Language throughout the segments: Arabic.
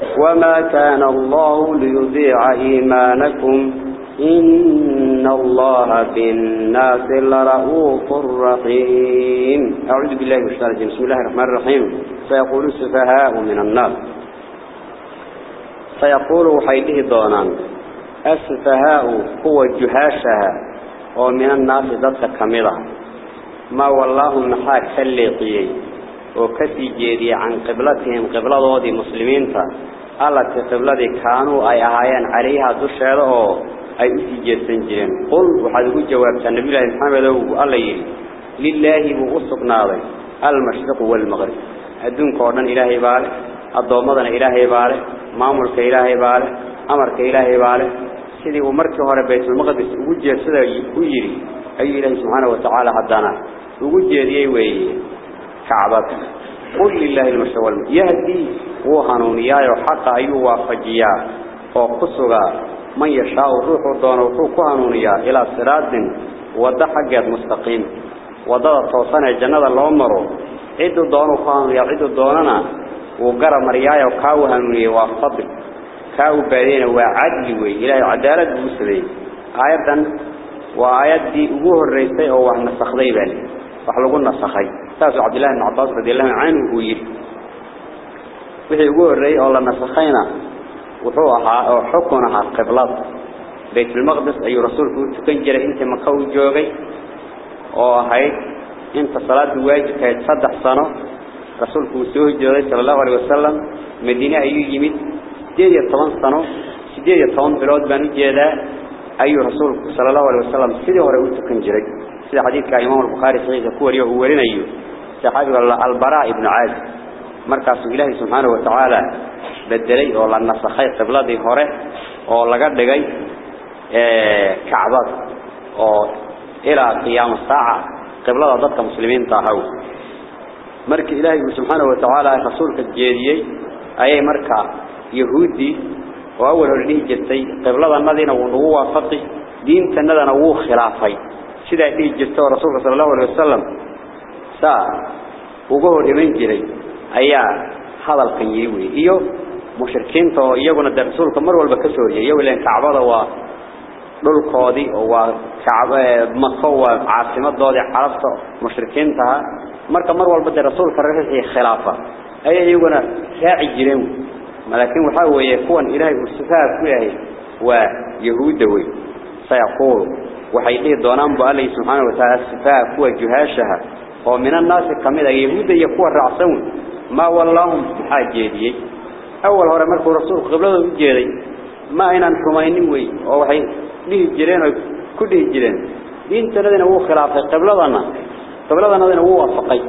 وما كان الله ليضيع إيمانكم إن الله بالناس لرؤوف رحيم. أعوذ بالله من الشيطان الرجيم. بسم الله الرحمن الرحيم. سيقول السفهاء من الناس. سيقول حيده الضونان السفهاء هو جهاشها ومن الناس ذات كاملة. ما والله محاك سليقيي وكسي جيدي عن قبلتهم قبلة ذي مسلمين التي قبلة كانوا أي أهايان عليها دشهده أي أسيجيسان جيرين قل وحد جوابت النبي الله محمد الله يري لله بغصق ناضي المشرق والمغرب الدون كورنا إلهي بالي الضومضنا إلهي بالي مامولك إلهي بالي أمرك إلهي بالي سيدي ومرك هورا بيت المقدس وجه سيدا ويري أي إله سبحانه وتعالى حدانا وجه دي وي كعبة قل لله والمغرب يهدي وهنونيا وحق أيوة فجيا وقصوا من يشاء روح دونه وحوك هنونيا. إلى صراط وده حقيت مستقيم. وده توصنا الجنة الأمر عد دونه كهنونيا عد دوننا وقرى مريايا وكاو هنونيا وفضل. كاو بارين وعدل إلى عدالة بمسلمين آيادا وآيات دي أبوه الرئيسي هو نسخضي بالي وحلقوا نسخي تاسو عبد الله بن عباس رضي الله عنه ويل وحي أبوه الرئيسي الله نسخينا وحوها وحكمها قبلات بيت المقدس أي رسولك تكنجر انت مكو جوغي وهي انت صلاة واجب تصدح سنة رسولك سوه جوغي صلى الله عليه وسلم مدينة أيو يمد سيدي الطبان سنة سيدي الطبان بلود بانو جيدا أي رسولك صلى الله عليه وسلم سيدي ورأوه تكنجري سيدي حديث كإمام البخاري صحيح كوري وورين أيو سحاب البراء ابن عاد مركز إلهي سبحانه وتعالى. بدلي ولا نصخي قبلتي هره ولا قد دقي. إيه، كعبة. إلى قيام الساعة. قبل ضدك مسلمين طاهو. مركز إلهي سبحانه وتعالى حصولك الجيدي أي مركز يهودي. وأول هرنيه جدي قبل ضدنا دينا ونغوة فقه دين تندنا وخلافي. سيدا إيه جستو رسولك صلى الله عليه وسلم. Saa ugu hor iman jiray ayaa hadalkan yeeway iyo مشركين تو يجونا درسولك مر والبا كسوريا يو لين كعبة waa dhulkoodii oo waa kacba Makka waa caasimadoodii carabta mushrikiinta marka mar walba rasuulka raxii khilaafa ay iyaguna raaci jireen laakiin waxa weeye kuwan ilaahay uu sifaad ku yahay waa yahuuda way sayaqool waxay dhigi doonaan ba Allah subhanahu wa ta'ala sifaad kuwa juhaashaha min الناس yahuuda iyo kuwa raacsan ma wallahum xaajeediyay أول هو مركو رسول قبله وجيري ما إن حماينين وي أو حي ليه جيرين كله جيرين دين تردنا هو خلاف قبلنا قبلنا ذنا هو وافقي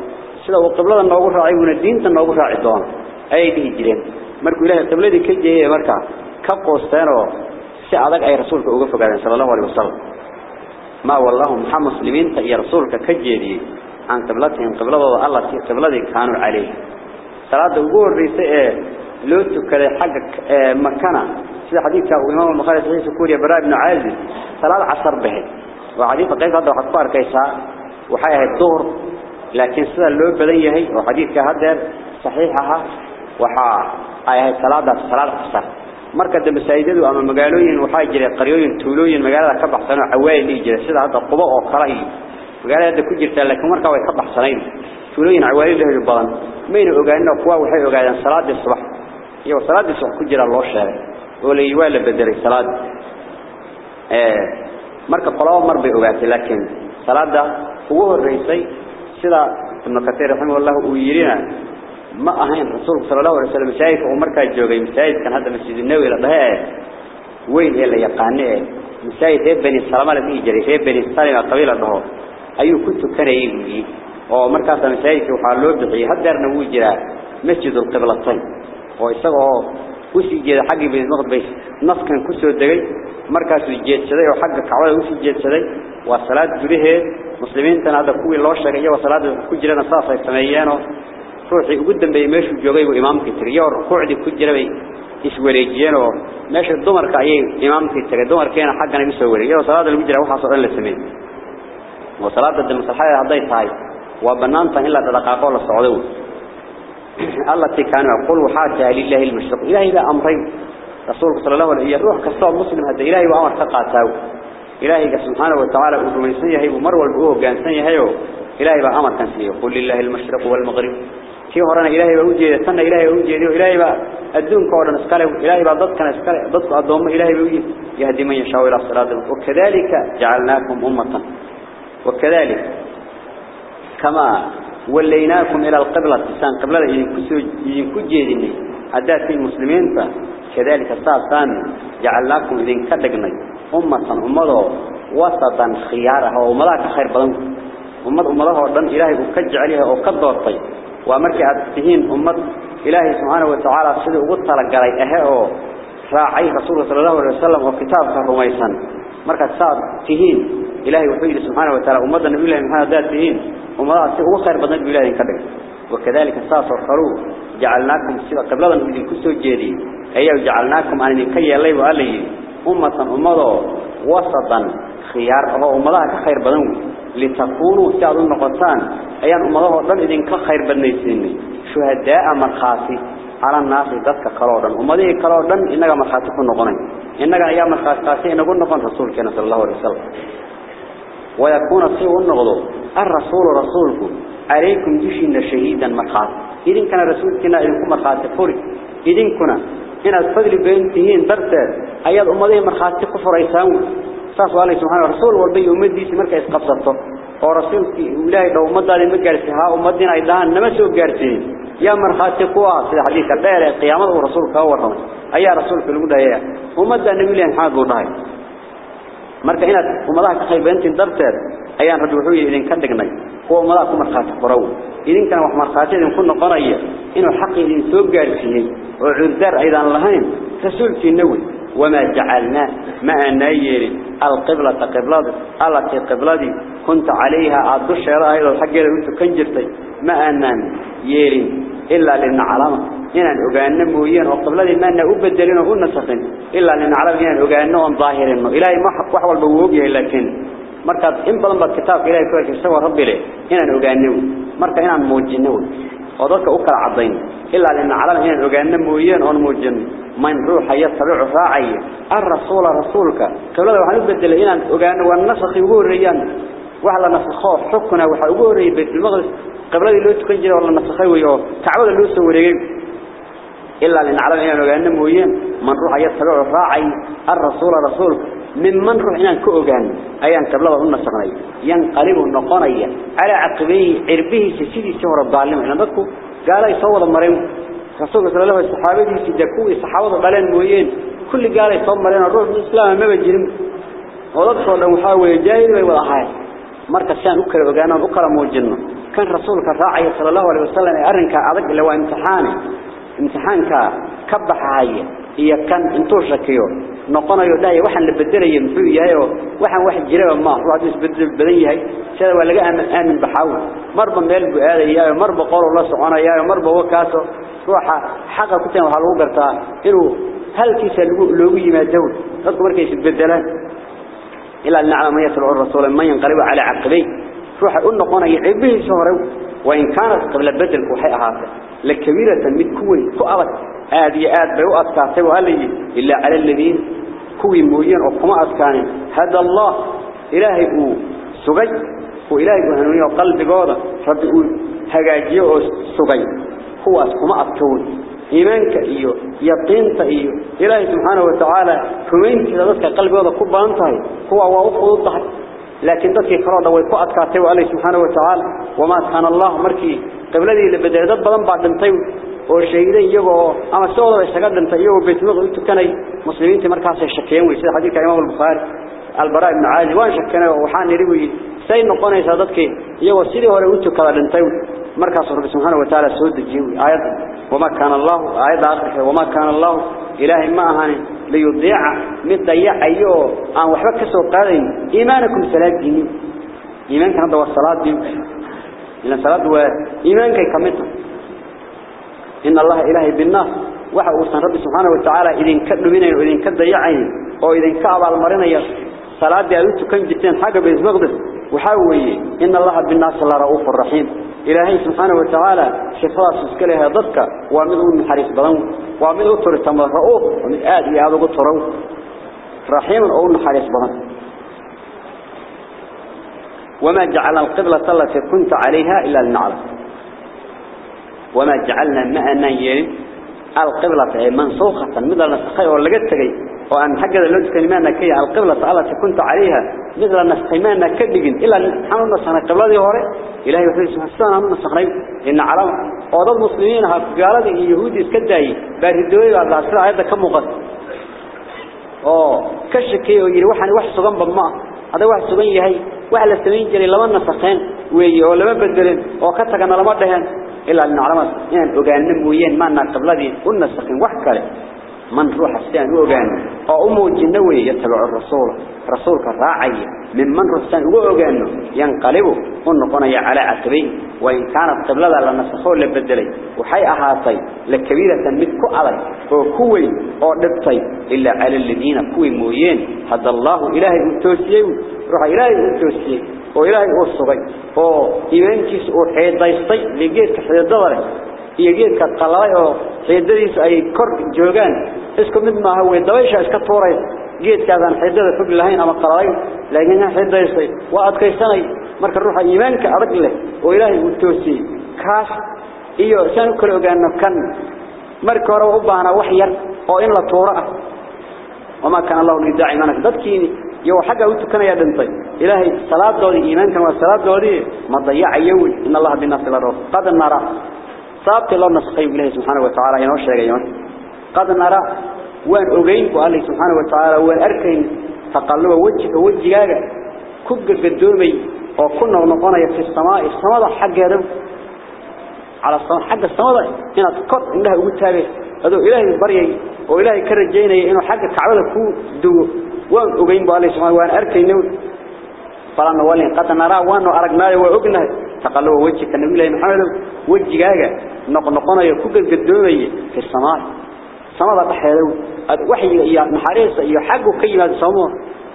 سلا وقبلنا نوقف راعي من الدين تنوقف راعي دون أي ليه جيرين مركو إله قبله كجيه مركا كقوستانو سعدك أي رسولك أوقف قال صلى الله عليه وسلم ما والله محمد مسلمين يا رسولك كجيري عن قبلتهم قبلة الله قبلة كانوا عليه. صلاة وجور ريسة لو تكره حق مكانه. في حديث الإمام البخاري صحيح سكوريا براء بن عازب صلاة عصر به. وحديث قيس هذا حطار كيسا وحياة الظهر. لكن سنة اللو بديه هي وحديث كهذا صحيحها وحا أية صلاة صلاة عصر مركز المساجد أما مقالوين وحاجر قريوين تولوين كبح سنة عوائل يجري سيدة هذا القباء مقالة هذا كجرت لكن مركز ويكبح سنين تولوين عوائل له البضان مين أقالنا قوة وحي أقالنا صلاة الصبح. jira loo sheegay oo la yiwaa la bedelay salaad ee marka qolaba mar bay ogaatay laakiin salaada ugu horeysay sida ابن كثير رحمه الله ويرينا. ما أهين رسول صلى الله عليه وسلم مساجد ومركز جوجي مساجد كان هذا مسجد النبوي لده وين هي اللي يقانيه مساجد بني السلام الذي جري بني السلام القبيلة ده أيو كنت كريم ومركز مساجد وحلو بحي هدرنا وجرا مسجد القبلتين ويسقى وسي جيد حقي بين نقد بيس نص كان كسر دقي مركز جيد شدي. وحق كعوة وسي جيد شدي. وصلاة جريه. مسلمين تنادى كوي الله شرعية. وصلاة كجرا نصاص السمايانه روحي قدام بي. ماشي جوجي وإمامك تريا وركوعدي كجرا بي iswareejiyeen oo meesha dumarka ayay imaamkii tagay dumarkeena xaqana isu wareeyay salaada lagu jira waxa soo dhan la sameeyay tahay waa banaanta in la dhaqaaqo la socdo الله كان يقول وحاجة لله المشرق. إلهي لا أمرين. رسولك صلى الله عليه وسلم روح كسر مسلم هذا. إلهي وأمر تقاته. إلهي سبحانه وتعالى ومن سنية ومر والبؤوه كان سنية إلهي بأمر كان سنيه قل لله المشرق والمغرب. كي هرنا إلهي بوجه سنة إلهي بوجه إلهي بقى الدون كورا نسكاله إلهي بقى ضد كان نسكاله. ضد الضوم إلهي بوجه يهدي من يشاء إلى الصراط وكذلك جعلناكم أمة. وكذلك كما وليناكم إلى القبلة سان قبلة ينكو جيدني عدات المسلمين كذلك السابقان جعلناكم إذن كدقني. أمة أمضوا وسطا خيارها وملاك خير بدن أمد أمضها ودن إلهي وكجعلها وكدورتي ومركي أتهين أمد إلهي سبحانه وتعالى سيدي وقلت لقلي أهيه راعي رسول صلى الله عليه وسلم وكتابك الرميسان مركي ساب تهين إلهي وحيد سبحانه وتعالى أمد النبي الله ذات تهين ومضى سيئو خير بدن إلهي كدق وكذلك ساس وخرو جعلناكم سيدة قبلة من كسو جيدي أيه جعلناكم أن كي الله وقال أمة أمضوا وسطا خيار أو أمضاها كخير بدن. لتكونوا سعد النقطان أيان أمضاها ضم إذن كخير بدنيسين شهداء مرخاسي على الناس ذاتك كرودا. أمضيه كرودا إنك مرخاسي كن نقنين. إنك أيام مرخاسي إنك نقن رسول كنا صلى الله عليه وسلم. ويكون صيغ النقض الرسول رسولكم. عليكم دشين شهيدا مخاط إذن كان الرسول كنا إلكم مخاط فرق إذن كنا. إن الفضل بين تهين درس أياد أمضيه مخاط قفر إيسان صلى الله عليه سبحانه رسول والبي أمد ديس مركا إسقفصته ورسول إلهي لو أمد دالي مقارسها أمد دين أيضا نمسه قارسين يا مرخات قوة في الحديث الدائرة قيامته رسولك هو الرمز أيها رسولك المدى أيها أمد دين أمد دين marka inaad umadaha ka qaybantiin darteed ayaan rabbi wuxuu idin ka dhignay kuwa umadaha ku marxaati faraw idinkana wax marxaati idin ku noqonaya inuu xaq idin soo gaarsiiyay oo cudar aydan lahayn rasuulkii nawi وما جعلنا ما نير القبلة قبلة التي قبلتي كنت عليها عبد الشراء إلى الحق أنت كنجرتي ما أنن يرين إلا لنعلم. إن أجانا مويين وقبلتي ما نأبدلين ونسخن إلا لنعلم إن أجانا ظاهرين. إلهي ما حق وحول بوجه لكن. مركز إن بلن بالكتاب إلهي كويس سوى ربي له إن أجانا مركز إن موجنون وذلك أكل عضين إلا لأن علم إن أجانا مويين أو موجن من روح يتبع راعي. الرسول رسولك. كلا لو هنبدل إن أجانا والنسخ يقول ريان. وعلى نسخه حكنا وحيقول ري بيت المغرب قبل اللي تكنجر ولا نسخه وياه. تعود اللي سوري إلا لأن علم إن أجانا مويين من روح يتبع راعي الرسول رسولك من من روح إن كأجان أيان قبل الله النسخني ينقلب النقنية على عقبيه عربه سيدي شهر الظالم. إن ذكوا قال يصور مريم رسول صلى الله عليه وسلم صحابته سيدكوا الصحابة قالين مويين. كل قال يصور مريم. الروح الإسلام ما بجرم. وضبطوا لو حاول جاهل ولا حاجة مركز شان أكل وقانا أكل موجنا كان رسولك الراعي صلى الله عليه وسلم أرنك أذك لو امتحاني امتحانك كبح هاي هي كان انتو شكيو noqonayo dhaay waxaan la bedelay muxuu yahay oo waxaan wax jira ma wax isbedel badan yahay sida waa laga aamin aamin baxaw marba meel buu aadayaa marba qol la soconayaa marba wakaaso ruuxa xaqa ku taan waxa lagu gartaa inuu halkiisa lagu loogu yimaado dadku markay isbedelaan إلا أن نعلم من يتبع الرسول من ينقلب على عقبه. روح أقول نقونا يعبه شهره وإن كانت قبل بدل كوحي أهاته لكبيرة من كوي كوأبت. هذه آد بيؤت كاسب وقال لي إلا على الذين كوي مهيان وقماء أسكان هذا الله. إلهي هو سغي وإلهي هو هنوية وقلب قوضة. ربي هو هجاجيه سغي هو أسكماء yaqiinta iyo ilaahi subhanahu wa ta'ala rumayntiisa dadka qalbigooda ku baahan tahay kuwa waa u fududahay لكن ذلك كرادة ويقعد كاتوا الله سبحانه وتعالى. وما كان الله مركي قبل ذي ذات بضم بعد انتيو وشيدين يجوا أما سوى اشتغل انتيو بيت مغل تكني مسلمين تمركز الشكيين ويصير حديث إمام البخاري. البراء بن عازب وان شكنا وحان يروي سين نقونا يسادتك يجوا سيدي هو رؤيته كذا انتيو مركز رب سبحانه وتعالى سود الجيوي آيات وما كان الله آيات آخر وما كان الله إلهي ما أهاني ليضيع مضيع أيوه أن وحبك قادين إيمانكم صلاة ديني. إيمانك هذا هو الصلاة دين إن الصلاة هو إيمانك يكملته إن الله إلهي بالناس. san rabbi subhanahu wa ta'ala idin ka dhuminayo idin ka dayacayn oo idin ka abaal marinayo salaadii aad u tukan jirteen xaga bayt maqdis waxa إلهي سبحانه وتعالى شفاص اسكلها ضدك وامده من حريق بلون وامده ترسم رؤوه ومن آدي آبه تروه رحيم أو من حريق بلون. وما جعل القبلة التي كنت عليها إلا لنعلم. وما جعلنا مأنا القبلة منصوخة مثل نسخي ولقدتك وأن حاجة لو تكلمنا كي القبلة التي كنت عليها مثل نسخيمنا كدجن إلا حنا نسخنا قبلة دي هوري إلهي وحده سبحانه وتعالى نسخنا إن علم وضد المسلمين هالجالة اليهودي اسكداي باردوي بعد العصر هذا كم أوه كشكي ويري وحنا وح سجن بما. هذا وح سجن يهي وح لسمين جري لما نسخين ويجي ولا ما بدلين وكتجنا لما دهن إلا أن نعلم إن أجان مويين ما نقبل ذي قلنا سخن وحكله من روح السان أو أمه الجنوي يتبع الرسول. رسولك راعي من من روح السان أجانه ينقلبه قنا على عتبين وإن كانت قبل ذا لنسخه لبدلي. وحي أهاتي لكبيرة متكو علي. وكوي أو دبتي إلا على الذين كوي مويين. هذا الله إلهي أنتوسيه روح إلهي أنتوسيه oo ilaahay uu sugay oo iimaankiisa uu iyo geedka qalay oo xeedadiisa ay kor joogan isku mid ma aha way dabaysha iska tuuray geedkaadan xeedada fog lahayn ama qalay laakiin xeedaystay waa adkaysanay marka ruuxa iimaanka adag leh oo ilaahay uu toosiyay kaas iyo san kala ogaano kan marka hore u baahnaa wax yar oo in la tuuro ah wama kana allah lidaa'i manaka dadkiini يو حاجة وتكنا يا دنتي إلهي صلاة دوري إيمان كما صلاة دوري ما ضيع يوي إن الله بالناس للروح قد نرى صابت الله نسقي إلهي سبحانه وتعالى ينوش يا قد نرى وين أغين وقال سبحانه وتعالى وين أركين تقلب وجهك وجهك كب قدومي وكنا ونقونا في السماء السماء حق على السماء حق السماء هنا تقط إنها وتابه هذا إلهي بريء وإلهي كرجيني إنه حق كعبة كو دو وان اوغين بالله سبحانه وان اركينو فلان ولين قد نرى وان ارغناي واغنا تقلوا وجهك النبي الله محمد وجهاغا نقنقنا يكوكل قدومي في السماء. السماء بحيرو وحي إيا محريسة إيا حق قيمة السماء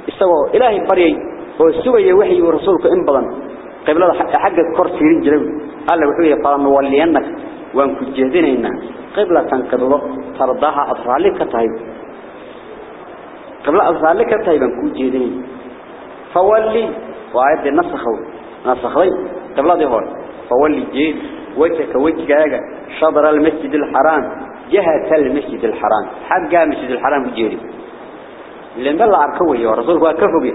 استوى. إلهي بري هو السوى يوحي ورسولك إنبضا قبل الله حق كرسي رجلو قال له وحي قال مولي أنك. وانك جهدين إنا. قبل تنكبض ترضاها أطرالك طيب قبل أطرالك طيب انك جهدين. فولي. وعيد نسخه نسخه قبل ذي هون فولي جهد. وجهك وجهك شطر المسجد الحرام جهة المسجد الحرام. حق المسجد الحرام جيري لأن الله أركوه ورسوله أكفوه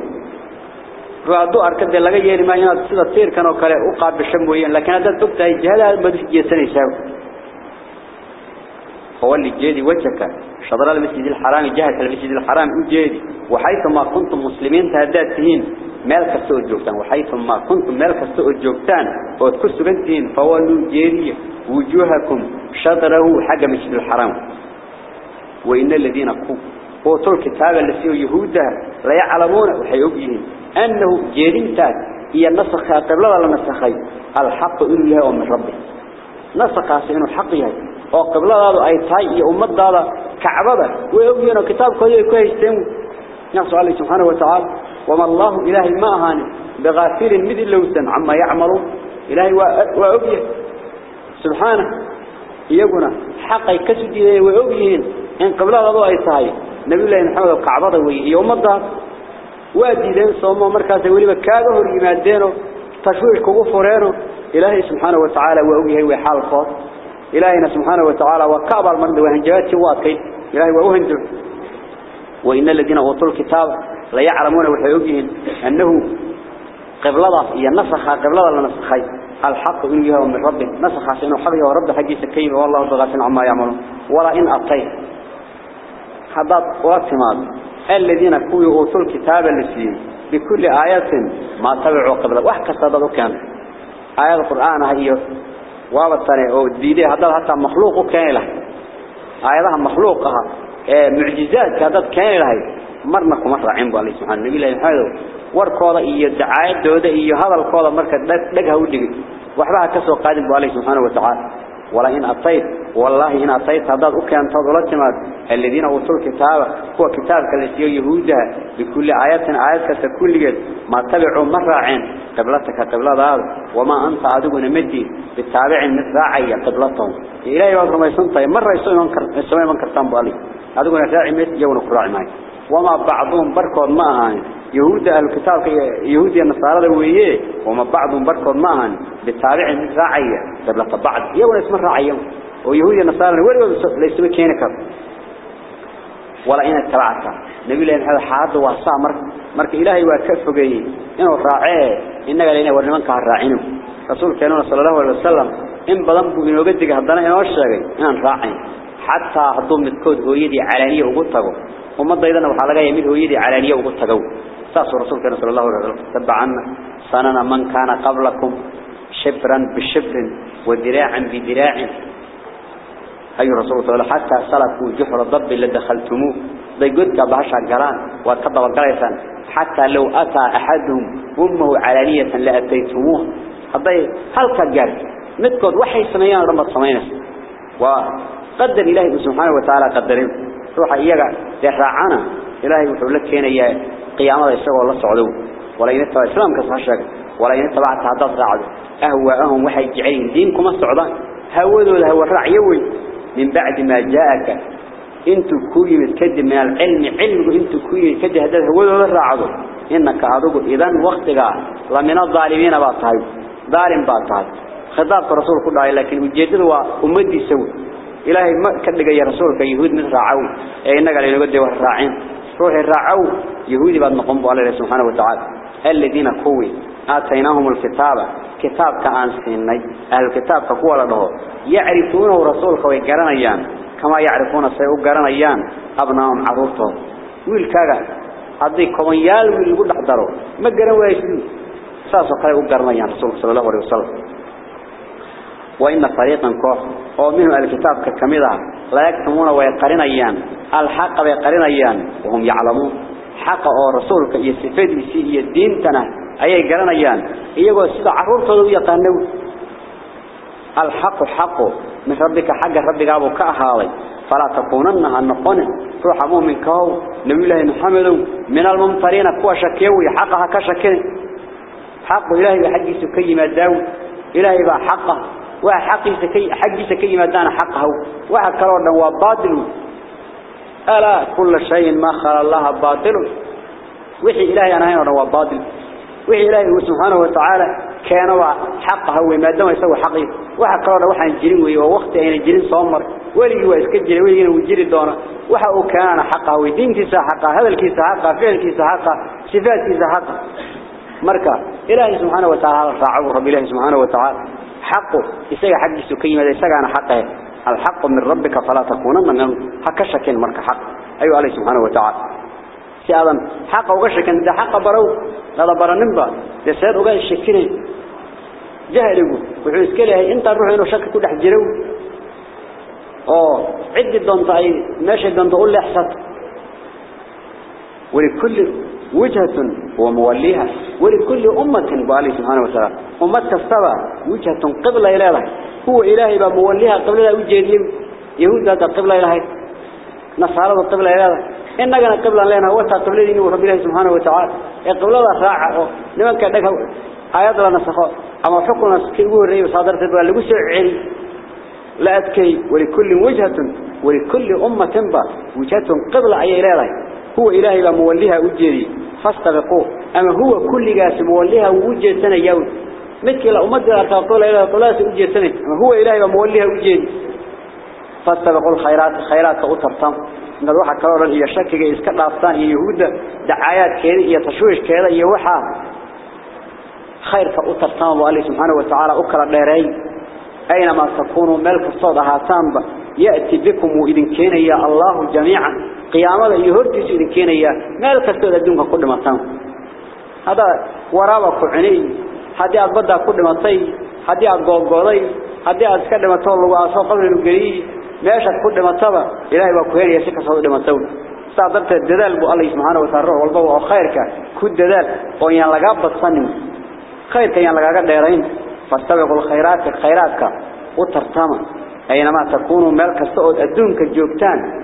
فأدو أركد لغا يري ما يناد سيدة تير كانوا كلا أقاب بشمويين لكن هذا تبتها جهة المدرسة جيساني ساوي فولي جيدي وجهك. شطر المسجد الحرام جهة المسجد الحرام أجيدي وحيثما كنتم مسلمين مالك السوء الجوكتان وحيثما كنتم مالك السوء الجوكتان وتكسوا بنتين فولوا جيدي وجوهكم شطره حق مسجد الحرام. وإن الذين قوتوا الكتاب الذي يهودا لا يعلمون وحيوبيهم أنه جيدين تاك هي النسخة قبل ولا نسخي. الحق إله ومن ربه. نسخة qibladaadu ay tahay iyo ummadaada kacbada way ogyihiin kitaabkooda ay ku haysteen nafsu allah subhanahu wa ta'ala وما الله إله ما أهاني. بغافل مذي اللوثن عما يعمل. إلهي وعبية سبحانه. يقول حق يكسد إلهي وعبيهن إن قبل رضو أي صحيح نبي الله نحمد القعبة يوم الضهر وادي دين صوم ومركز يقول لك كاده الإيمان دينه. تشويح كغفرينه إلهي سبحانه وتعالى وعبيهن وحال الخاص إلهينا سبحانه وتعالى وكابر من دوهن جواتي واقي إلهي وعبيهن وإن الذين أغطوا الكتاب لا يعلمون وحيوجهن أنه قبلة هي نسخة قبلة لا نسخي الحق إنه يهو من ربه. نسخ عشان حقه ورب حقي سكيب والله ضغط عما يعملون. ولا إن أطيت. حضات واتماد الذين كوي أوتوا الكتاب اللي بكل آيات ما تبعوا قبل وحكا صدقوا كان آيات القرآن هي وابتني أو ديدي هذا حتى مخلوق كان له آياتها مخلوقها. معجزات هذا كان له مرنا كمرة عين بالله سبحانه النبي الله هذا warkooda iyo dacaayadooda iyo hadalkooda marka dhagha u dhigay waxba ka soo qaadin baa Allah subhanahu wa ta'ala wala in atayt wallahi in atayt hadad u keentad wala timaad alladina utul kitaaba kuwa kitaabka la siiyo yahuuda bikulli ayatin ayat kasta kulligeed ma tabicu marraacin qiblataka qibladaada wama anta adiguna madi bitaabicin misraacaya qiblatahum ilaahay waa rumaysantahay marrayso iman kartaan iman kartaan baa Ali adiguna raaci mid iyaguna ku raaci maayo وما بعضهم بركض معهن. يهود الكتاب يهود النصارى ويه وما بعضهم بركض معهن. بالتابع الراعية قبل بعض. يوم اسم الراعية ويهود النصارى ولا ليس بكينك. ولا إن اتبعت نبي الله هذا حاد وصا مر مرك إلهي وكف جاي إنه راعيه إنك لنا ورنمك الراعين رسول كانوا صلى الله عليه وسلم. إن بدن بينو قدك هدنا إنه الشيء إن راعين حتى هدوم متكود هو يدي علانية وقلتهم ومضى إذن وحا لقى يميره يدي علانية وقلت تقو ساس رسول كان صلى الله عليه وسلم تبع عنا. صننا من كان قبلكم شبرا بشبر وذراعا بذراع أي رسول صلى الله حتى صلتوا جحر الضب اللي دخلتموه. ذي قد قبهاش عقران واتقضوا حتى لو أتى أحدهم أمه علانية لأتيتموه. هذا حلقة قال متكد وحي سميان رمض سمينس وقدر إلهي سبحانه وتعالى قدره روح إياك يحرعانا إلهي وحب لك هنا قيامة يسوى الله سعوده ولا ينتبع إسلامك صحيحك ولا ينتبع التعداد رعده أهواءهم وحي جعلهم دينكم السعودان هودوا له ورعيوه من بعد ما جاءك. انتو كوي متكدم من العلم. علم انتو كوي متكدم هذا هودوا له رعده إنك عدوك. إذن وقتك لمن الظالمين باطهي ظالم باطهي خضاب رسول الله لكن وجدوا ومد يسوي إلهي ما كدقى يا رسولك يهود من راعون إنك لأنه قد يوه الراعين روح الراعو يهودي بعد نقوم بالله سبحانه وتعالى. الذين كوي آتيناهم الكتاب. كتاب كأنسيني أهل الكتاب كقوة له يعرفونه رسولك ويقرنيان. كما يعرفون السيء قرنيان. أبناهم عروضهم ويل كاغا هذي كوميال ويل يقول لحضروا ما قرن ويسلم ساسو قرأوا قرنيان رسولك صلى الله عليه وسلم وإن فريقا كوح. ومنهم الكتاب ككمدة لا يكتمون ويقرنيان. الحق ويقرنيان وهم يعلمون. حق أو رسولك يستفيد يسيه الدين تنا أي قرنيان إيقوا السيدة عرور تدو يقانو الحق حق. من ربك حق. ربك أبو كأهالي. فلا تكونن النقون روح مؤمن كهو. نبي الله محمد. من الممطرين كوا شكيوي حقها كشكين حق إلهي بحق سكي ما داو إلهي بحقه. وحقي سكي حقي سكي ما دان حقه. وحكرون هو باطل. ألا كل شيء ما خلى الله باطل. وحي إلهي أنا هنا هو باطل. وحي إلهي سبحانه وتعالى كان حقه وما دام يسوي حقي وحكرون وحن جرين ووقت أين جرين صامر ولي هو إسكجر ولي وجري دونا. وحا كان حقه ودين كيس حقه هذا الكيس حقه فعل كيس حقه صفات كيس حقه مركا إلهي سبحانه وتعالى فاعبه رب الله سبحانه وتعالى. حقه. يسجى حق يسجى عن حقه. الحق من ربك فلا تكونن من حكشكين مرك حق. أيها عليه سبحانه وتعالى. سيادم حق وغشكين ده حق برو. هذا برنبا ده سياد وغا الشكين جهله وحيث كله إنت الروح إنه شك كل حجرو. آه عد الدنط أي ماشي الدنط قول لي أحسد. ولكل وجهة وموليها ولكل أمة بالله سبحانه وتعالى. أمة كستبع وجهة قبلة إلهي. هو إلهي بموليها قبلة وجهة يهود هذا قبلة إلهي. نصارى قبلة إلهي. إننا قبلة لنا وتا قبلة دين ورب الله سبحانه وتعالى. قبلة راعة. لمن كان لك آيات لا نسخه. أما حكنا كيقول الرئي وصادرت البال لقسع علم لا أتكي ولكل وجهة ولكل أمة با وجهة قبلة أي إلهي. هو إلهي بموليها وجهي. فاستبقوه. أما هو كل جاس موليها وجه سنة يوم. مثل الأمد أرتطول إلى طلاس وجه سنة. أما هو إلهي بموليها وجهي فاستبقوا الخيرات خيرات أطرتم إن الروح كرر هي شك إسكت أفطان هي يهود. دعايات كذا هي تشويش كذا هي وحى خيرك أترتام الله سبحانه وتعالى أكرا ديري أينما تكونوا ملك الصوت هاتان يأتي بكم وإذن كان يا الله جميعا. قيامة يهرتس إذن كان يا. ملك الصوت الدنيا كل ما تام هذا وراءك عني هذه أبدا كل ما تي. هذه أقول قولي هذه أتكلم ما تقول وأصوب قبل الجري. ما يشك كل ما تبى إلى يبكون يسكت صوت ما تقول استعدت الدلال بقول إسمهنا وسره والبوا خيرك. كل دلال. وين لقاب تصنم خير كين لقاب ديرين. فاستبق الخيرات خيراتك. وترتمى أينما تكونوا ملك صوت الدنيا جوكتان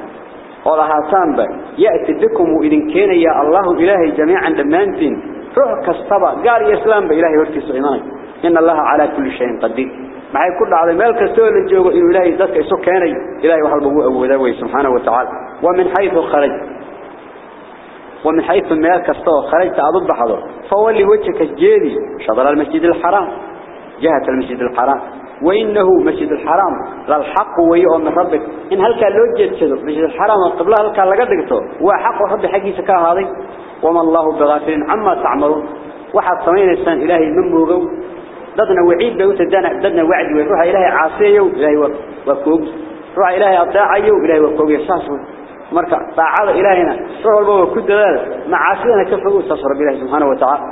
ولها سامبا يأتي بكم وإذن كان يا الله إلهي جميعا دمانتين. روح كسبا قال يا سلام بإله يركي سعيناني إن الله على كل شيء قدير. مع كل عظيم ملك سول الجو إلهي ذاك سكاني إله وحده بوء أبو ذوي سبحانه وتعالى. ومن حيث خرج. ومن حيث ملك استوى خرج تعبد بحضر فولي وجهك الجيري شطر المسجد الحرام. جهة المسجد الحرام. وإنه مسجد الحرام. للحق ويؤمن ربك. إن هل كان لوجه تشده مسجد الحرام وقبلها هل كان لقدك تو وحق وحب حقي سكاه هذه وما الله بغافل عما تعملون. واحد صمين إنسان إلهي من مرغو ددنا وعيد بيوت الدانة ددنا وعد روح إلهي عاصية إلهي وقوق. روح إلهي أطاعيه إلهي وقوق. يساسه مركع. فعال إلهينا. روح البوه كد ذال مع عاصينا كفهو تصر بله سبحانه وتعالى.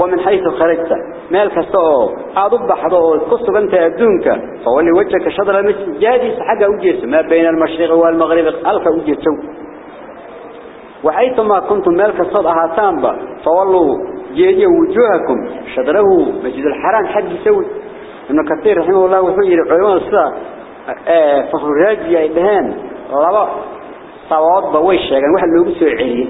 ومن حيث خرجت. مالك استوى. أضب حضور القصة بنت أبدونك فولي وجهك شضر المسجد. جادي سحق أوجيس ما بين المشرق والمغرب. ألف أوجيس وحيثما كنتم مال كستو أهاتان فولوا جيدي وجوهكم شطره مسجد الحرام حد يسوي ابن كثير رحمه الله وحير علمان الصلاة فخر راجي إبهان لبا صواب بويش. يعني واحد لو بسوي عليه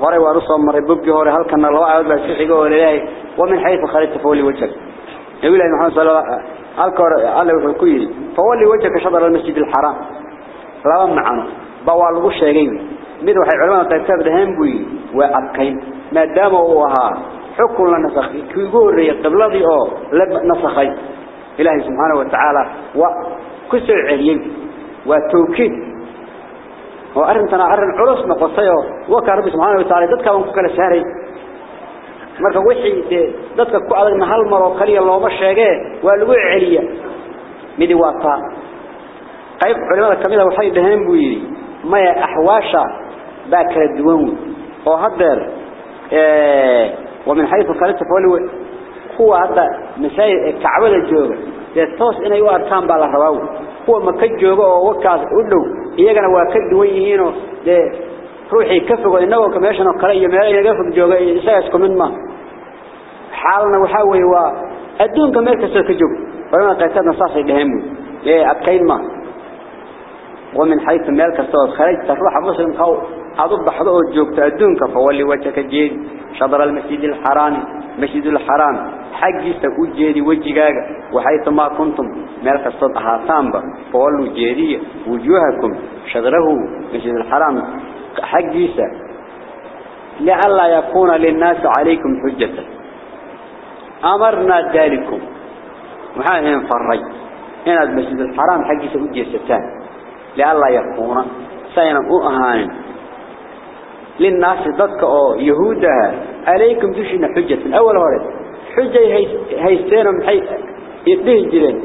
هوري ورسول مري بوجي هوري هل كان الله عز وجل سيخيقه لله ومن حيث خرجت فولي وجهك. نبي الله محمد صلى الله عليه وسلم هل قال له كويري فولي وجهك شطر المسجد الحرام. لبا معنا. بوال وشيغين mid waxay culimada qaybta dhahan buy waa adkayn maadaama uu ahaa xukun la nasakhay kii ugu horeeyay qibladii oo la nasakhay ilaahay subhanahu wa ta'ala wa ku soo celiyay waa tawkiid oo arintana arin culus noqotay oo waka rabbi subhanahu wa ta'ala dadka uu kala saaray marka wixii dadka ku adagna hal mar oo kaliya looma sheegay waa lagu celiya midi waa taa qayb culimada kamida waxay dhahan buu yiri maya ahwaasha باكر الدوان وهدر إيه. ومن حيث خلت فولي هو هذا مسائل الكعبة الجوبة يتوس إنه يوارتان بالا رواو. هو مكة جوبة ووكاس قلو إيقنا واكد ويهينو ده روحي كفق إنه كميشنا قرية ملايين كفق جوبة إساسكم من ما حالنا وحاوي وأدون كمير كسر كجوب وما قيتنا صاصي بهم إيه أبكين ما. ومن حيث مالك استوى خرجت. تروح مسلم خو أضب بحضه الجوب تأدونك فولي وجهك جيد. شطر المسجد الحرام مسجد الحرام. حق استقود جيدي وجهك. وحيث ما كنتم مالك استوى هاتان فولوا جيدي وجوهكم. شطره مسجد الحرام. حق لألا يكون للناس عليكم حجة. أمرنا ذلكم. وحاهم فري هنا المسجد الحرام حق يسا وجه لألا يكون. سينا أهان للناس ضدك أو يهودها. عليكم تشين حجة. أول هورد حجة هيستين محي يديه جلين.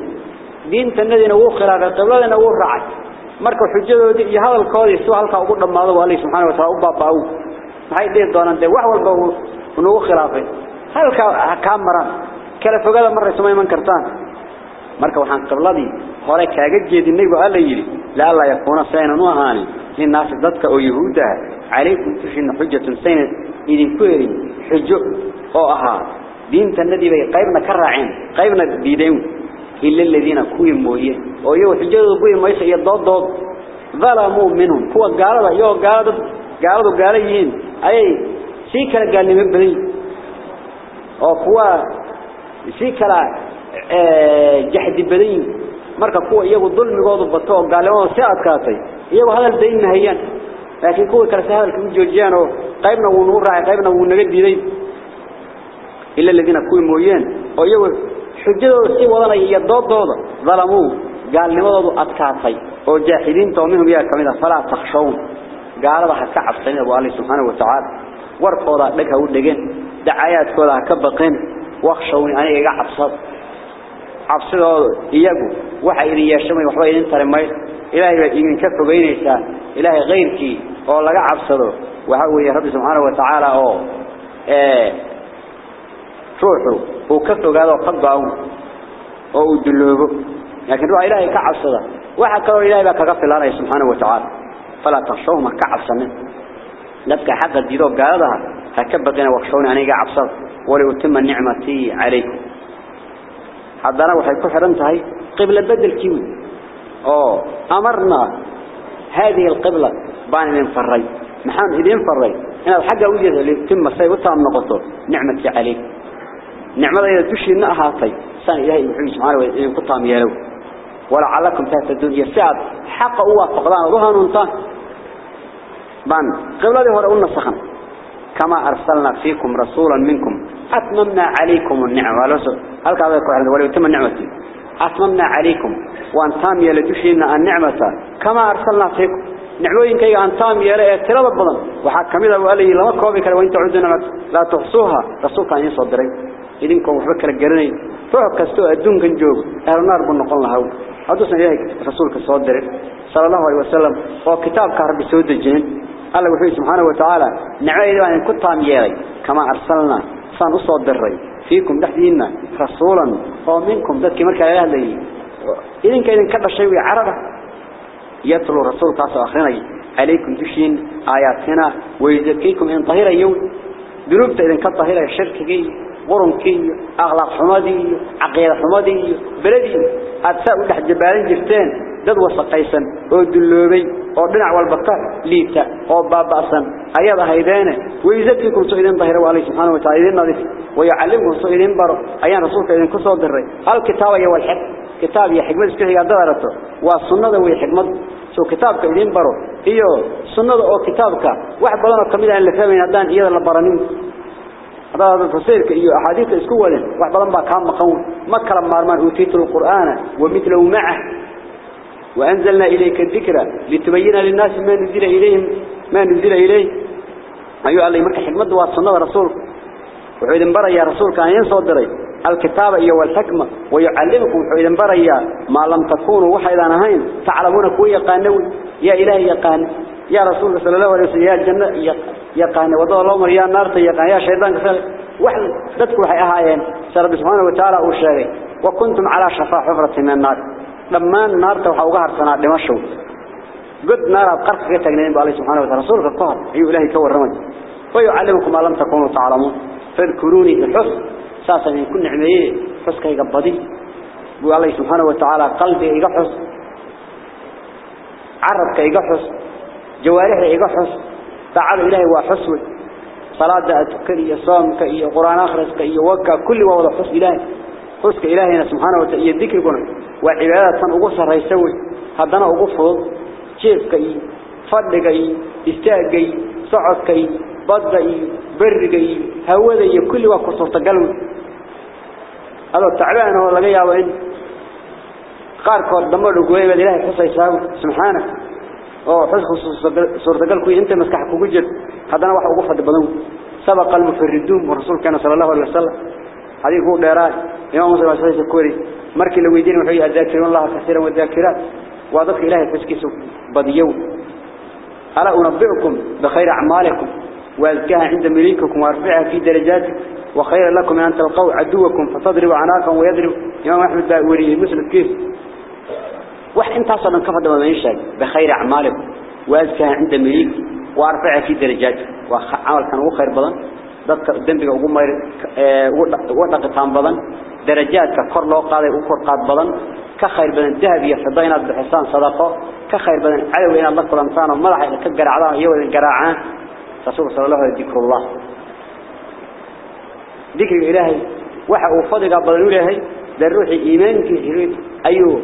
دين تنذي نوو خلافة. قبلة نوو رعي مركو حجة دي. هذا القاضي سوى هلك أقول لما هذا الله سبحانه وتعالى. أبا باو محي ديه دونان دي. وحوال باو نوو خلافة. هلك كامران كلا فقادة مرة سمي من كرتان. marka waxaan qabladii hore kaaga jeedinay baa la yiri la alla yakuna sayna nu ahaani linaas dadka oo hujjatun sayna idin ku yeerin xujo oo ahaa diinta nadii bay qaybna ka raaceen qaybna diideen illa alladina kuwi mooyee oo iyagu xujadu ku yimaysa iyo dooddood zalamu minhum kuwa gaalada iyo gaalada gaaladu gaala yihiin ayay si kala gaalnimo badan oo kuwa si kala jahdi badan marka kuwa iyagu dulmigoodu bato oo gaalnimada si adkaatay iyagu hadal dayn hayaan لكن كل كرسهال كم جوجيانو قيبنا ونورا قيبنا ونجد بيدي إلا الذين كوي مويان أيوة حجده سي وضع يضاد ضاد ظلموه قال لماذا أتكاثي وجاهدين طومهم يا كميدة فلا تخشون. قال رح كعب سنة أبو علي سبحانه وتعالى. وارفوا لك أود لجن دعايات كلا كبقين. واخشون أنا إيجا عبصد عبصد إياكو وحيري يا شمي وحيري انت رميت. إلهي بأجيب من كفه بين إنسان إلهي غيرك وقال لك عبصده. وحاوه يا رب سبحانه وتعالى شوحه آه، هو كفه قاله وقبعه وقدلوه لكن روح إلهي كعبصده. واحد قالوا إلهي بأك غفل الله سبحانه وتعالى. فلا تخشوهما كعبصنا نبكى حق الديدوب قاله فكبتنا وخشوني أنا كعبصد ولي أتم النعمة عليكم. حضرنا وحيكو حرمتها قبل بدل كيوي. Oo amarna هذه القبلة بان من فري محام إذن فري إن الحاجة وجهة لتم سي وتام نقطه نعمتي عليك نعمة إذا تشي إنها طي سان إلهي محمد سبحانه وإن كنتم يلو ولعلكم تهتدون يسعد حق هو فقدان رهن انتان بان قبلة هو رأونا سخن. كما أرسلنا فيكم رسولا منكم. أتممنا عليكم النعمة. هل كذا يقول ولو يتم النعمة أتممنا عليكم وأن تام يلدشينا النعمة. كما أرسلنا فيكم نعموين كي أن تام يلد تلاب البضن إذا وقال لي لما كوبك وإن تعودنا لا تحصوها. رسولك أن يصدرين إذنكم فكر الجرنين روح كستو أدون كان جوب أهل النار بنا قلنا هاو. هذا إلهي رسولك صدر صلى الله عليه وسلم. وكتاب كهرب سود الجن. الله وحي سبحانه وتعالى. نعيد أن كنت يلي. كما أرسلنا. صان أصدر فيكم دحدينا رسولا. ومنكم ذاتك مركا أهلي إذن كان كذا شيء عربة. يتلو رسولك آخرين عليكم تشين آياتنا. ويزكيكم إن طهير يوم. ذنوبت إذن كالطهير الشرك قرنكي أغلق حمدي عقير حمدي بلدي أتساء ودح جبالين جفتين داد وسقيسا ودلوبي وبنع والبقر ليتا وبابا أصلا أيضا هيدانا ويزدلكم سعيدين ظهيرا وعليه سبحانه وتعالى إذن نظيف ويعلمكم سعيدين بارو أيان رسولك إذن كسر دري الكتاب يو الحق كتاب يا حكمة اسكرية دارته والسنة يا حكمة سو كتابك إذن بارو إيو سنة أو كتابك واحد بلانا قميلا أن لكتابين أدان إيادا لبرانين هذا تفسيرك إيو أحاديث اسكو ولن وحبا ما كان مقون ما كلام مارمان أوتيت القرآن ومثله معه. وأنزلنا إليك الذكرى لتبين للناس ما نزل إليهم ما نزل إليه. أيها الله مركح حكمة وصلنا رسول. وحيد برا يا رسول كان ينصدري الكتاب إيو والحكمة ويعلمكم حيد برا يا ما لم تكونوا وحيدا نهين. تعلمون كوي يقانوي يا إلهي يقان يا رسول صلى الله عليه وسلم يا الجنة يقان وضع الله يا نار يقان يا شيطان كفل. وحل. تذكر حي أهايين. سرب سبحانه وتعالى أوشاري. وكنتم على شفا حفرة من النار. لما النار وقهر سنة دمشو. قد نار قرق في تجنين بالله سبحانه وتعالى. رسولك الطهر. أي إلهي كور رمج ويعلمكم ما لم تكونوا تعلمون. فاذكروني الحسن. ساسا يكون عميه حسك يقبضي. والله سبحانه وتعالى قلبي يقحس. عربك يقحس. جوارحه يقحس. تعالى إلهي وحسوي صلاة أتكري صامك إيا قرآن آخرسك إيا وكا كل وضع حس إلهي. حسك إلهينا سبحانه وتعالى الذكر قلنا وعبادات أقصر هيسوي هذانا أقفض جيفك إيا فضلك إيا استاقك إيا صعدك إيا بدك إيا برك إيا هوذا إيا كل وقت صرت قلب هذا التعبان هو اللي يابا إن قاركود دمر قويبا إلهي حسي سبحانه. Oo xusku suurtagalku inta maskax kugu jir hadana wax ugu fadhi badan sabaqa al-mufarridun rasuulkana sallallahu alayhi wasallam hadii ku dheeraa imaam muslim sallallahu kori markii la weydiin wuxuu yahay daakirun allah kaseeran wa daakirat waa dadka ilaahay xuskiisu badiyow ala unabbiukum bi khayr a'malikum wa azkaha 'inda malikukum wa arfa'a fi darajatikum wa khayr lakum an talqaw aduwakum fatadribu anaqan wa yadrib imam ahmad baa wariye muslim kiis واحد انت أصلا كفر دم ما ينشأ بخير اعمالك وأزكى عند مليك وأرفع في درجات وعمل كان وخير بدن ضبط الدم بيقوم ما آه، وضع قطان بدن درجات كفر لو قاد وكفر قاد بدن كخير بدن ذهب يفضينا بحسان صدقة. كخير بدن على وين الله قلنا صانا ما راح يتجر على يوم الجراعة رسول صلى الله عليه ذكر الله. ذكر إلهي. وحق وفضل قبل الإلهي للروح إيمانك. الحريف أيوه.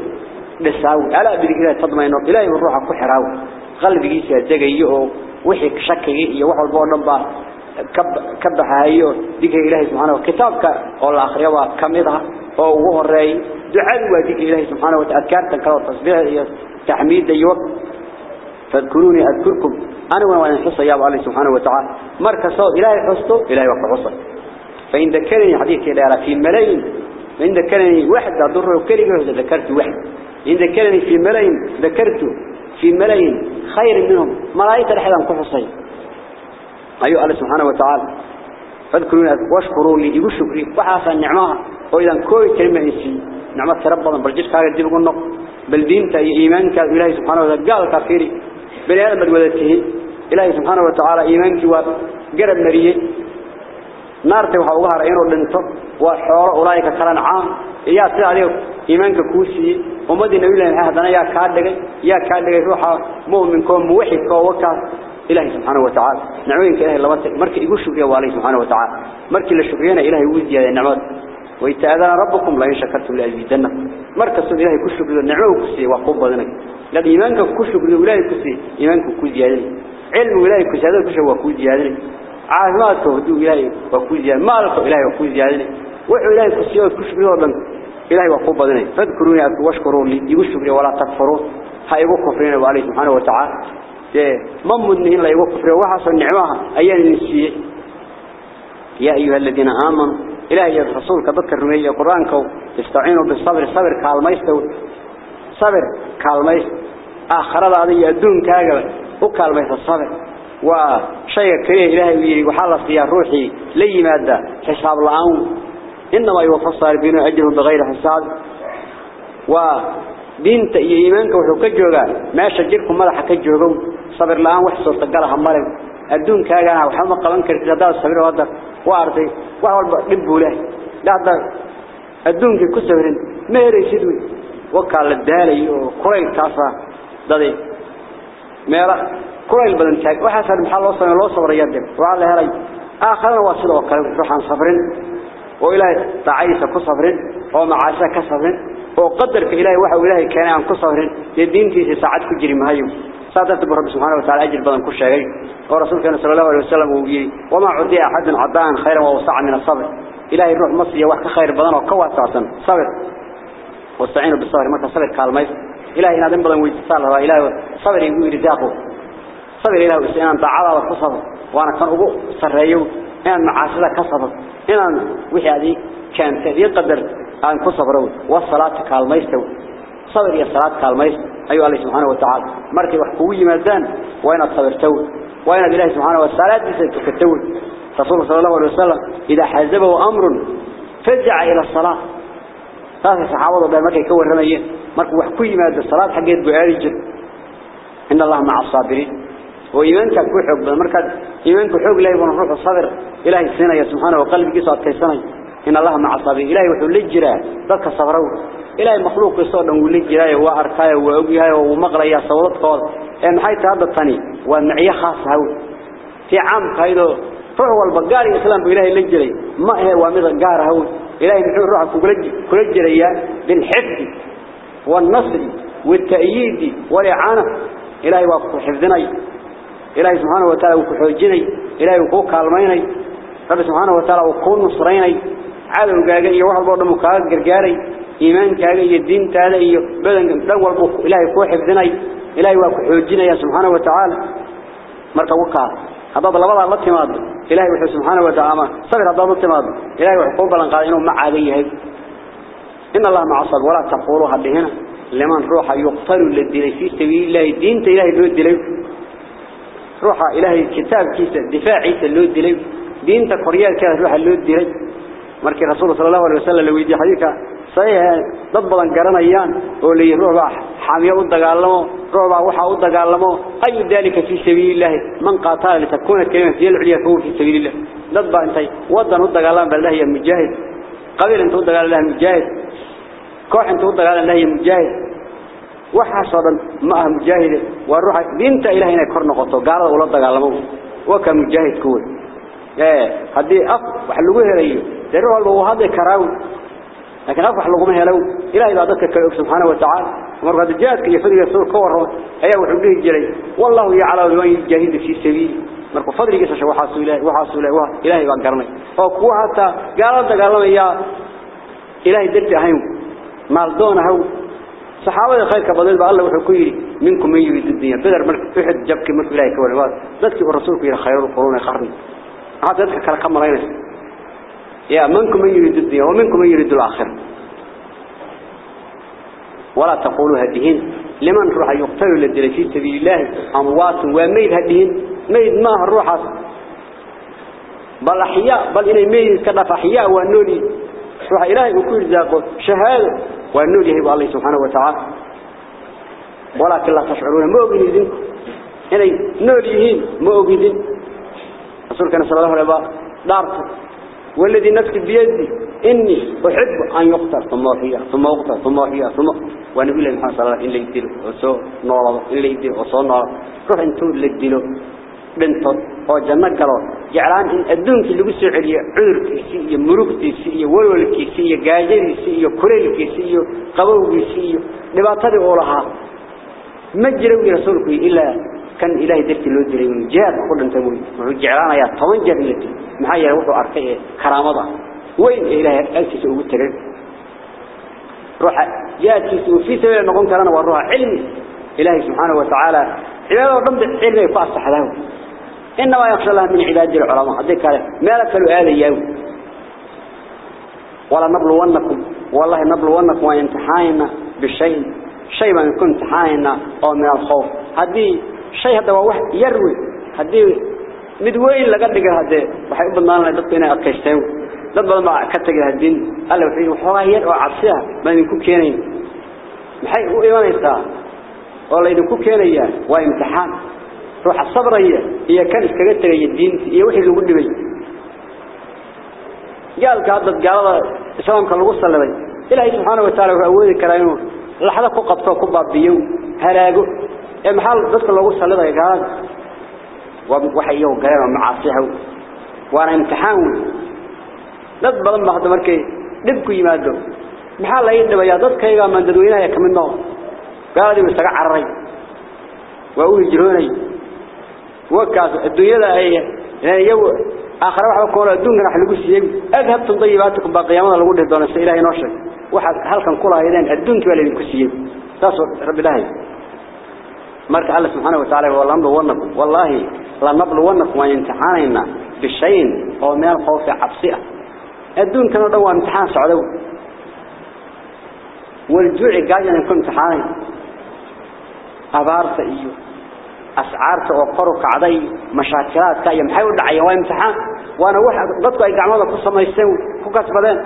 بساو. على بريك إلهي تضمين إلهي من روحك وحراو غلب جيس يدقى إيهو وحيك شك إيهو وحو البوان نبا كبها إيهو ديك إلهي سبحانه وكتابك قول الآخر يوه كمدها ووهو الرأي. دعالوا ديك إلهي سبحانه وتأذكارتا كالو تصبيح تحميد إيهو فاذكروني أذكركم. أنا وأنا حصة يا الله سبحانه وتعالى. مركزه. إلهي حصته. إلهي وقع حصته فإن ذكرني حديث إلهي في ملايين فإن ذكرني واحد أضره ضره وكريه ذكرت واحد إن ذكرني في ملايين ذكرت في ملايين خير منهم ملايين لحدا كفصي أيها الله سبحانه وتعالى فاذكروني واشكروا لي يقول شكري وحاسا النعمة. وإذا كوي كلمة إنسي نعمة ربنا برجيش كاغا دي بقول بل دينك إيمانك إلهي سبحانه وتعالى قال كافيري. بني آدم بدولته إلهي سبحانه وتعالى إيمانك وقرب مريه نارته waxa uga haray inuu dhinto waa xoolo ulaayka kala إيمان كوسي وما دين ولاه هذا يا كادر يا كادر روحه مؤمن كم واحد كوكا إله سبحانه وتعالى نعوينك إله الله مرك يقول شو يا والي سبحانه وتعالى مرك اللي شوفينه إله يودي يا نعمات ويتأذن ربكم لا يشكرتم لأجدنا مرك صدق إله كوش بدو نعو كوسي وقبض ذنك لذي إيمانك كوش بدو ولا كوسي إيمانك كوزي هذا علم ولا كوسي هذا كوش وكوزي هذا عهد ما تهدو إله وكوزي مالك إله وكوزي هذا وإله كوسي وكوش بدو إلهي وكو بضني فاذكروني أكو واشكرون لي يقشكري ولا تكفرون هاي وكفرين وعليه سبحانه وتعالى. من مدنه إلا يوكفرين وحصل نعمها أيان النسية يا أيها الذين آمنوا إلهي الرسول كذكر رمي قرآنك استعينوا بالصبر. صبر كالميستو صبر كالميست آخر هذا يدون كاغل وكالميست الصبر. وشيء كريه إلهي ويري. وحال صيار روحي. لي مادة حساب العون. إنما يوفى الصاربين أجرهم بغير حساب. ودينت إيمانك وحو كجوغا ما شجركم ملحا كجوغا صبر الآن وحصل تقالها ملك الدون كاغانا وحما كرتي هذا الصبر وهذا وارتي وحوال لبه له لا هذا الدون كسبرين مهري سيدوي وكال الدالي وقرين كاسا دادي. ميرا كل بدن تاج وحسن محل وصل لو صبر يدم وعلى هلي. آخر وصل وكان روحان صبرين. وإلهي تعيسى كصبرين ومعاشى كصبرين وقدرك إلهي وحا إلهي كان عن كصبرين يدين في ساعات كجري مهيو سادة رب سبحانه وتعالى أجل بدن كل شيء. ورسول كان صلى الله عليه وسلم وبيه وما عدي أحد عدان خيرا ووسع من الصبر. إلهي الروح مصري وحك خير بدن وقوة ساسا صبر. واستعينوا بالصبر. ما تصبر كالميس إلهي نادم بدن ويتصال إلهي. صبر يقول رزاقه. صبر إله إسئان دعاء وقصد وأنا كان أبو سريو. إن معاشرة كصبر إن وحي هذه كان تذي قدر أن كصبروا والصلاة كالميستو. صبر يا صلاة كالميست. أيها الله سبحانه وتعالى. مركي وحكوي مازان وين الصبرتو وين بالله سبحانه وتعالى تكتو رسول صلى الله عليه وسلم إذا حزبه أمر فزع إلى الصلاة. هذا صحابة بها مركي كور رميين مركي وحكوي مازان الصلاة حقيت بعالي جد إن الله مع الصابرين. وإيمانك كحب مركز إيمانك حب لا يبون روح الصبر إلهي السنة يا سبحانه وقلبك يسعد كيساني إن الله مع الصبر إلهي وحول الجراء ذلك صبره إلهي مخلوق يصعد نقول الجراء وأركايا وأبيها ومغريا صورت قول إن حيث هذا الثاني والنعية خاصة في عام قايده روح والبقاري إسلام بإلهي الجري ما هي وامض قار هو إلهي نحن روح كل الجرية بالحفظ والنصر والتأييد والإعانة إلهي وقف حفظنا إلهي سبحانه وتعالى وكحوجيني إلهي وكو كالميني رب سبحانه وتعالى وكو نصريني عادو قاقا إيا واحد برضو مكاقا قرقاري إيمان كاقا إيا الدين تالا إيا بدن دول بوك إلهي كو حفظني إلهي وكحوجيني يا سبحانه وتعالى. مركا وكا هذا لبضع الله تماد إلهي وحو سبحانه وتعالى صبر هذا الله تماد إلهي وحقوب لن قال إنه مع عليه إن الله مع الصبر ولا تقولوا هذه هنا لمن روح يقتل للدين في سبيل الله الدين تإلهي الدين روح إلهي كتاب كيسة دفاع عيسى اللو الدلي دين تقريات كانت روح اللو الدلي مركي رسول صلى الله عليه وسلم لو يدي حديثة صحيح ضبطا قرن أيان ولي روح حامية روح وحا الدقالمو أي ذلك في سبيل الله. من قاتل لتكون الكلمة في العليا فهو في سبيل الله. ضبطا انتي. وضن الدقالم بالله هي مجاهد قبيل انتو الدقال الله مجاهد كوح انتو الدقال الله مجاهد وحصدا ما مجاهد والروح دينت إلهي إنه كر نقطة. قال ولا دقالمو وكان مجاهد كول إيه هدي أف وحلوه هليه تروح البو هذا كراو. لكن أف وحلوه ما هلو إلهي بعدك كيوك سبحانه وتعالى. مرة جاهد كي يفضل يسور كور أيه وحلوه جري. والله يعلم بمن يجاهد في سبيل marka fadligiisa soo ilaahay waxa soo ilaahay ilaahay baan garanay oo kuwa hata gaalada dagaalamaya ilaahay darti ahayn maal doonahay صحابة خير كبدل بقى الله وحكي منكم من يريد الدنيا. بدر مرك أحد جبك مرك إلهي كوالوات ذاتك الرسول كي خير القرون قرن هذا ذاتك كلا كم رأينا يا منكم من يريد الدنيا ومنكم من يريد الآخرة. ولا تقولوا هدهين لمن روح يقتل للدل في سبيل الله؟ أموات وميد هدهين ميد ما الروح بل أحياء. بل إلي ميد روح إلهي وكل ذاقه شهادة والنولي هو الله سبحانه وتعالى ولكن لا تشعرون ما أغنيذين هنا نوليهين ما أغنيذين رسول كان صلى الله عليه وسلم دارته والذي نفسي بيدي إني أحب أن يقتل ثم هي ثم أقتل ثم هي ثم ونبي الله محمد صلى الله عليه وسلم وسو نوره إلا يديله وسو نوره روح انتو لديله بنتو oo janno galo جعلان إن أدنك اللي بسوع لي عرق سيء مرقت سيء ولول كسيء جاجر سيء كرل كسيء قبو كسيء نبات هذا أولها ما جروا رسولك إلا كان إله ذلك اللودري من جاب كل أنت مولد وجعلان يا طمن جبلتي معايا روح أرقية كرامة وين إله ألف سوء ترد روح يا تسوء في أن نقوم ترانا والروح علمي إله سبحانه وتعالى. إلا ضمد علمي فاصح لهم إنما يخشى الله من عباد العلماء. هذيك ما لك يوم ولا نبلونكم والله نبلونكم ويمتحانا بالشيء شيء ما يكون امتحانا أو من الخوف. هذه شيء هذا واحد يروي. هذه مدوين لقد قال هذا وحيب الله يدقنا أكيستين dad badan baa ka tagay hadin alla wuxuu xogaa yar oo cabsiya ma idinku keenay maxay u imanaysaa روح الصبر هي هي كان اسكاقات تغيي الدين هي وحي اللي قلت بي قال قادت قال السلام كان لغو صلى بي. إلهي سبحانه وتعالى وعوذي كلامه لحظة قبطه قباب بيوم هلاقه إيه محال بس كان لغو صلى بي قال. وحي يوم قلامه معاصيه وأنا امتحانه لذب بلما حتى مركي لبكو يماده محال لا يدب يا دس كيبا من ددوينها يكمنه قال دي مستقع الرجل وهو يجروني وكاس الدنيا هي. يعني يو آخر واحد كونه دونك نحن نقول شيء أذهب تنطيباتكم بقيام الله لقوله دون السيلة ينشر واحد هل كان كله يدين الدنيا ولا نقول شيء تصور رب الله مرت الله سبحانه وتعالى والله ما بلونك والله لا ما بلونك ما ينتحاننا بالشيء أو ما الخوف عبسيء الدنيا كنا دوا امتحان سعدو والجوع قاعد يكون امتحان أبارة إيوه أسعار تقرر كعضي مشاكلات كأي محاول دعي وامتحان وأنا واحد ضدك أي قعمال قصة ما يستوي فكس بدين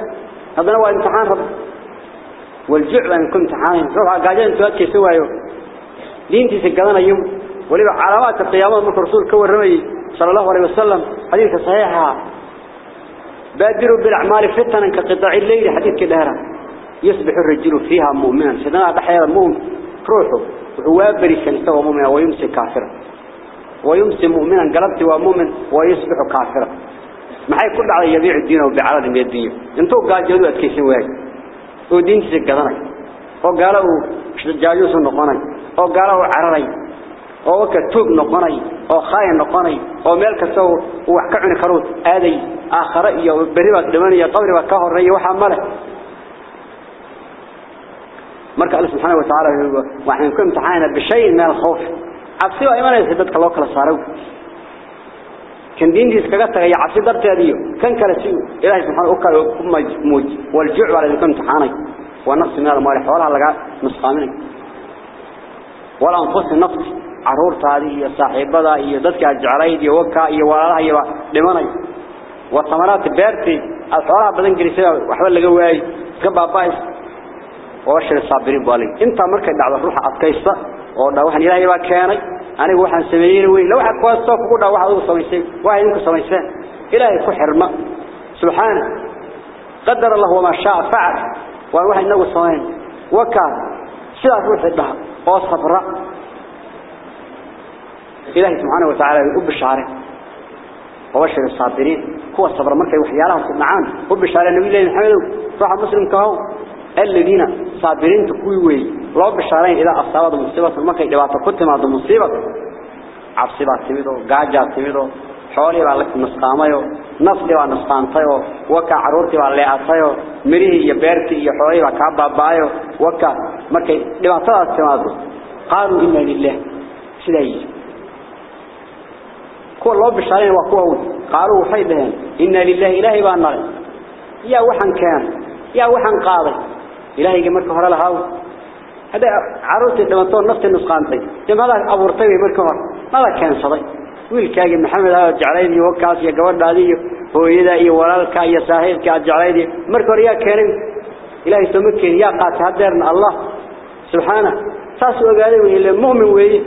هذا. هو امتحان رب. والجوع أن كنت حاين روح قاعدين تلك يسوى يوم. لين تسجلنا يوم. ولي علامات القيامة من الرسول كور رمي صلى الله عليه وسلم. حديث صحيحة. بادروا بالأعمال فتنا كقطاع الليل. حديث كدهرا يصبح الرجل فيها مؤمنا. سيدنا هذا حيال مؤمن روحه. هو بريسا سوى مؤمنا ويمسي كافرا. ويمسي مؤمنا قلبت ومؤمن ويصبح كافرا. ما هي كل على يبيع الدين وبعرض من الدين انتو قال جدوا اتكيسي واجه ودين سيقضنا وقالوا جاجوس النقني وقالوا عرري. oo waka toog noqonay oo khaayan noqonay oo meel kasta uu wax ka cuni karo aaday aakhira iyo bari baad dhimanaya qabri baad ka horeeyo waxa male مركز الله سبحانه وتعالى وحن نكون امتحانا بشيء من الخوف. عبسي وإيمان يسدد كالوك لصارو كان دين دي اسكاقتك يا عبسي درت يديو كان كالسيو إله سبحانه وكال أم موج والجوع على ذلك امتحانا ونص من المالح على لقاء نصامنك ولا انقص النفس. عرورت هذه يا صاحب هذا هي ذاتك الجعرائي يا وكا هي ولا لها لمن هي وطمرات بيرتي. أسعارها بدن كريسية. وحوال لقوها كبابايس shir saabiriin bali inta markay dhacdo ruuxa adkaysta oo dhaa waxaan ilaahay baa keenay anigu waxaan sameeyay weey la waxa kuwaas soo kugu dhaa waxa uu samaysay waa idinku samaysay ilaahay ku xirma subhana qadar allah wama shaa fa'al waa waxa inagu sameeyay waka sidaas wuxuu dhaha oo sabra إلهي سبحانه وتعالى وبشاره وبشر الصابرين هو الصبر مركي وحيالهم معان وبشاره النبي الله محمد صح مسلم كهو الذين صابرين تكوي وي. لو بشارين إذا أصابت مصيبة مركي دبعت كنت مع مصيبة. عبصيبة تميدو قاجة تميدو حولي بالك نسقاميو نفسي ونسقانتيو وكا عرورتي والليعتيو مريه يبيرتي يحولي وكعبا بايو وكا مركي دبعت تمادو قالوا إنا لله. سيدي كل الله بشارين وقوه قالوا وحيدهم إن لله إلهي بأننا يا وحن كان. يا وحن قاضي. إلهي جمرك هرا لهاو هذا عروت لما تون نفط النسقانتي طيب. جم هذا أبو رطبي مرك هرا ماذا كان صدق والكاجي محمد هذا جعليدي وكاس يا جوان هذه هو إذا أي ورالك يا ساهل كاجعليني مرك هرا يا كريم. إلهي سمك يا قات هدرنا الله. سبحانه. ساسو قالوا إلى مؤمن وين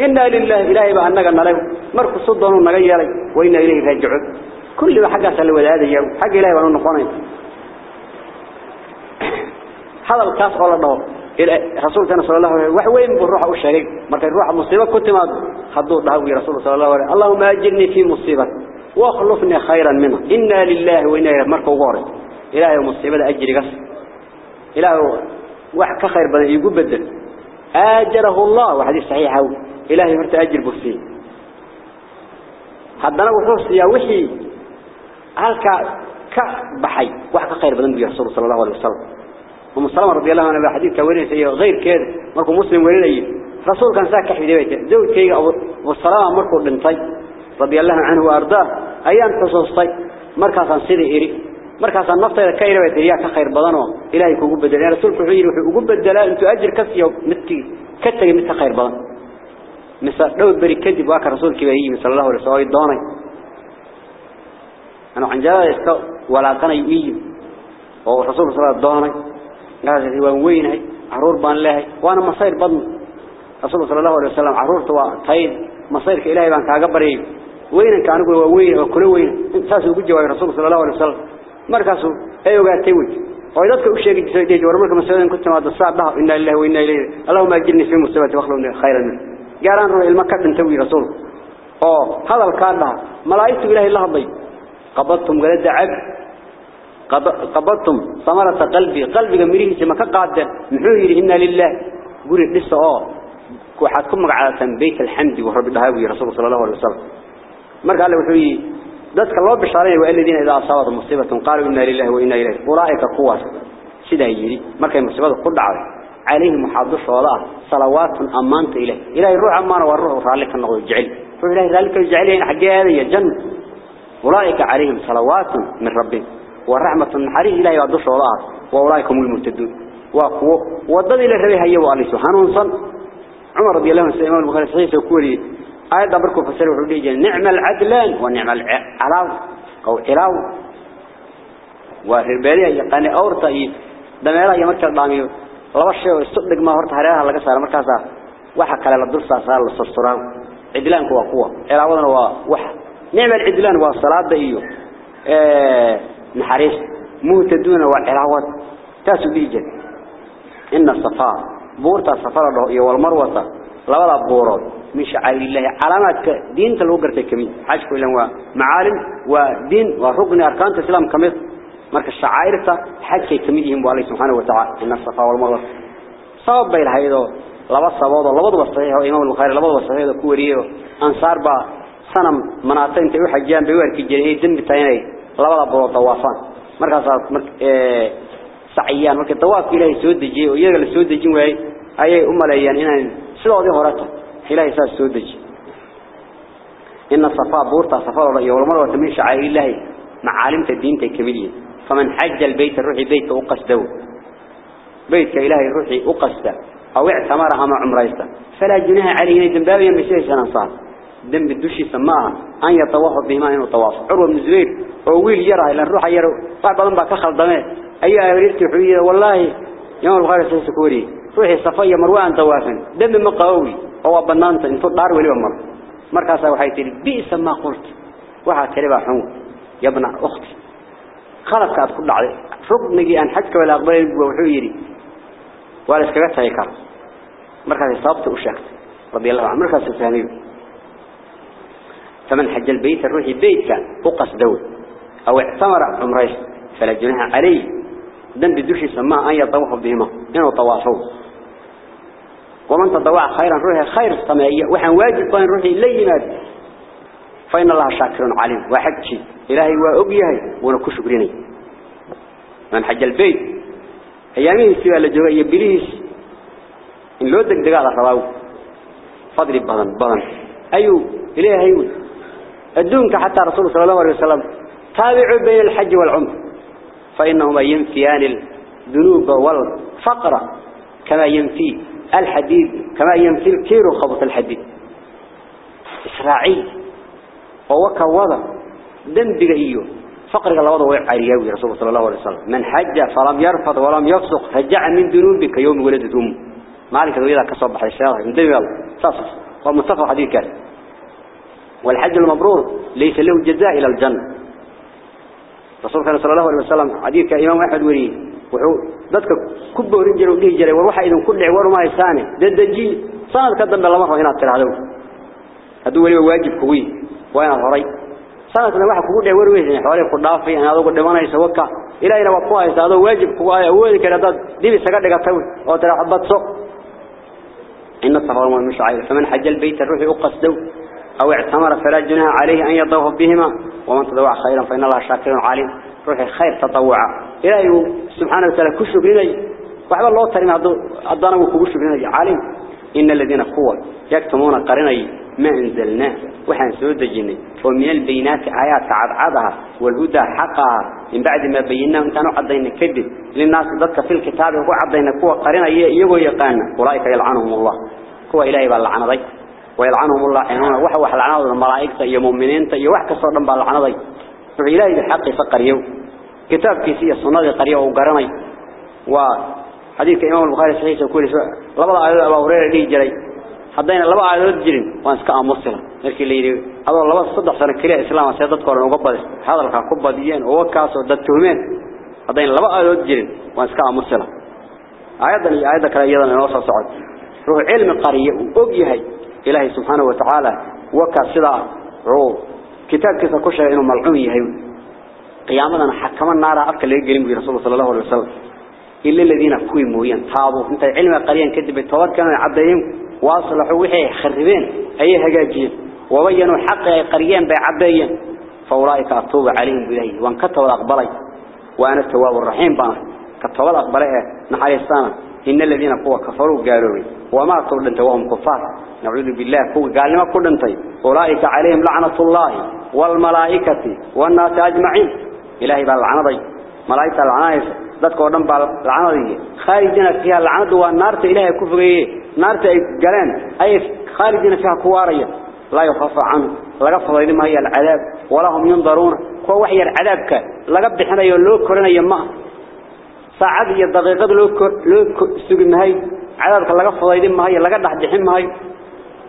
إنا لله إلهي بأننا قلنا له مرك صدنا نجيا له وإنا إليه رجع كل حاجة سلوا هذا اليوم. حاجة لا يبغون نخونه هذا الكاس ولا دور رسول كان صلى الله عليه وسلم وين بروح أشرك ما كان روح مصيبة كنت ما خذوا دعوي رسول صلى الله عليه اللهم أجرني في مصيبة واخلفني خيرا منه إن لله وإنا إليه مرق وارد إلهي مصيبة أجري قص إلهي واحد كخير بنا يقول بدل أجره الله وحديث صحيح هو إلهي مرت أجر بفسي حضنا وفسي وحي هل ك كبحي واحد كخير بنا يرسل صلى الله عليه وسلم أم سلمة رضي الله عنها بحديث كورين سيئة. غير كذا. مركو مسلم ولي رسول كان ساكح في بيته زوج كي أبو السلامة مركو بنطي رضي الله عنه وأرضاه. أيام تصوصي. مركزا سيدي إيري. مركزا النفط إذا كيرا بيته إياك خير بدنه إلهي بدل يعني رسول كحير وكوكو بدل أنتو أجر كسي متي. كتغي متى خير بدن مثل لو بري كذب واك رسول كبيري مثل الله ورسول دوني أنا عن جاء ولا كان يجيب ورسول صلى الله عليه وسلم هذا وان وينه عرور بان له وأنا مصير بدن رسول صلى الله عليه وسلم عرور توا تايد مصيرك إلهي بان كاغا بري وين كان أقول وين وكل وين انتاس ugu jawaabay rasuul sallallahu alayhi wasallam markaasu ay ogaatay wid oo dadka u sheegay jiray war marka mas'uuliin ku timaado saadaha inna lillahi wa inna ilayhi allahumma ajirni fi musibati wa akhlifni khayran min gaaran ruux ilma ka dhintay wi rasuul oo hadal ka dhaha قبضتم ثمرة قلبي. قلبي مريه كما كقاد محوير إنا لله. قولي لسه آه وحدكم على بيت الحمد ورب الهاوي رسول صلى الله عليه وسلم. مرق قال له وحوي ذاتك الله بشارين والذين إذا أصابت مصيبة قالوا إنا لله وإنا إليه أولئك قوة. سيدا يجري مرق المصيبة قد عوي عليهم محاضر صلاة صلوات أمانت إليه. إلهي روح أمان والروح رالك النغو الجعل فإلهي ذلك الجعلين حقا هذه الجنة. أولئك عليهم صلوات من ربهم. ورحمة النحري إلهي وعدوش الله وأولئك هم المهتدون. وقوة وضد إلى الربيع هي وعلي سبحانه وصل. عمر رضي الله عنه الإمام البخاري صحيح وكوري آيات بركو فسر وحولي نعم العدلان ونعم العلاو أو علاو وهربالية يقاني أورتا إيه. دميرا يمكر داميو. لaba shay oo isu dhigma horta hareeraha laga saaro markaas waxa kale la dul saaraa la sasturaan cidlaanku waa kuwa ilaawadana waa wax محرش مو تدون والعروات تاسو بيجن. إن الصفاء بورتا صفرة رؤية والمروة. لولا بورود مش علي الله. علامات دين تلوقر تكمي حاشكو إلا هو معالم ودين وحقن أركان تسلام كمي مركز شعائر حاجة يتميدهم بوالي سبحانه وتعالى. إن الصفاء والمروة. صواب بيل هايدو. لبص بوضو لبضو بصحيحو إمام الوخير لبضو بصحيحو كوريو. أنصار با. سنم مناطين تيوح الجان بيوهر كجنهي دم بتايني. Labada bood tawaafan markaas ee saciyaan marka tawaaf ilaahay soo dejiyay oo iyaga la soo dejin waayay ayay u maleeyaan inay sidoodii horata ilaahay saas soo dejiyay inna safa buurta safa iyo wal marwa min sha'air ilaahi معالم الدين تكملين فمن حج البيت الروحي بيت أقصده بيت إلهي الروحي أقصده أو اعتمرها مع عمريسته فلا جناح عليه ذنبابيا بشيء سنصار ذنب الدشي سماها أن يتوافق بهما إنه تواصل عروة بن زبير وويل يرى إلى الروح يرى. بعض ذنبا كخل دمات أيها أريدك حوية والله يوم الغارة سيسكوري روحي صفية مروان توافن. دم مقاوي. هو بنانت انتو دار ولي ومر مركزة وحيتي بئس ما قلت. وحا كلبا حمود يا ابن أختي خلق كاد كل عليه ركني أن حجك ولا أقبل وحيري ولا سكبتها يكر مركز صابت وشكت رضي الله عنه. مركز الثاني فمن حج البيت الروحي بيت كان وقص دول أو اعتمر عمريش فلا جناح عليه. دم بدوش سماه أن يطوف بهما. إنه طوافه ومن تطوع خيرا روحي خير السمائية وحن واجب طين روحي لينات فإن الله شاكر عليم واحد شيء إلهي وأبيهي ونكو شكريني. من حج البيت. أيامين سوى لجوغة يبليس إن لو دك دقاء فضل بضن بضن. أيو إلهي. الدونك حتى رسول صلى الله عليه وسلم. تابعوا بين الحج والعمر فإنهما ينفيان الذنوب والفقر كما ينفي الحديد كما ينفي الكيرو خبط الحديد. إسرائيل ووكا وضع دنبغ إيو فقر الله وضع وعريوي رسول الله صلى الله عليه وسلم. من حج فلم يرفض ولم يفسق رجع من ذنوبك يوم ولدت أمه مالك إذا كصبح الشيطان من دنيا صفص ومصطفى حديث كان والحج المبرور ليس له جزاء إلى الجنة. رسول الله صلى الله عليه وسلم عديث كإمام أحد وريه وحوه كب ورجل وقيه جري وروح إذن كل عوار ما يساني ده الدجيل صاند كدن بالله مرحو هنا التلعدو هدو وليه واجب قوي وين الغري؟ صاند كدن واحد كبود عوار ويهن حواري قدافي أنا أدو قدمانا يسوكا إلا إلا وقوها يسا هذا واجب كواي أول كرداد دي بسكار لك التوي أو ترى حبات سوق. إن الصفر مش عائل فمن حج البيت الروح أقص أو اعتمر فلا جناح عليه أن يطوف بهما ومن تضوع خيرا فإن الله شاكر عليم. روح خير تطوعا إلهي سبحانه وتعالى كشف لي وحب الله ترين أدانا وكشف لي عليم. إن الذين قوة يكتمون قرني ما أنزلناه. وحن سود الجنة. ومن البينات آيات عضعضها والهدى حقها. من بعد ما بيناه كانوا عضينا كذب. للناس ضدك في الكتاب هو عضينا قوة قرني يقول يقانا أولئك يلعنهم الله. هو إلهي باللعنة ضي ويلعنهم الله. حينون وح وح لعنة الملائكة يا مؤمنين يا وح كسر دم باللعنة ضي إلهي بالحق فقر يوم كتاب كيسية الصناد قرية وقرني. وحديث إمام البخاري صحيح يقول لبضع أبا هريرة ليه جري. حدينا لبضع آيات جرين وانسكا مصلا لكن اللي يريد هذا لبضع صدح سنة كلية إسلام سيادة قرن وقبض هذا لك قبض ديان. ووكاس ودتهمين حدينا لبضع آيات جرين وانسكا مصلا آيات آيات كلا أيضا نوصل صعد روح علم قرية. وأبيهي إلهي سبحانه وتعالى صدا رو كتاب كيسا كشري إنه ملعون يهي قيامنا حكم النار أفكا اللي يقلين برسول الله صلى الله عليه وسلم. إلا الذين كوي مويا تابوا انت علم قريا كذب التواد كانوا عبدين واصلحوا وحي خربين. أي هجاجين. وبينوا حق قريان بعبدين فأولئك أطوب عليهم بلهي وأن كتبوا الأقبلي وأنا التواب الرحيم بان. كتبوا الأقبلي نحالي السنة إن الذين قوة كفروا قالوا وما طول انت وهم كفار. نعوذ بالله. قال لما كل انت أولئك عليهم لعنة الله والملائكة والناس أجمعين. إلهي بالعنضي ملائكة العنائف ذاتك ودن بالعنضي خارجين فيها العنض والنار إلهي كفرية نار قالين أي خارجين فيها كوارية لا يخفى عنه. لقفض إذن هي العذاب. ولا هم ينظرون. كو وحي العذابك. لقب حنا يلوك كرنا يمه iyo daqiiqad loo loo sugi mahay عذابك لقى فضايد ما هي لقى ده دحين ما هي.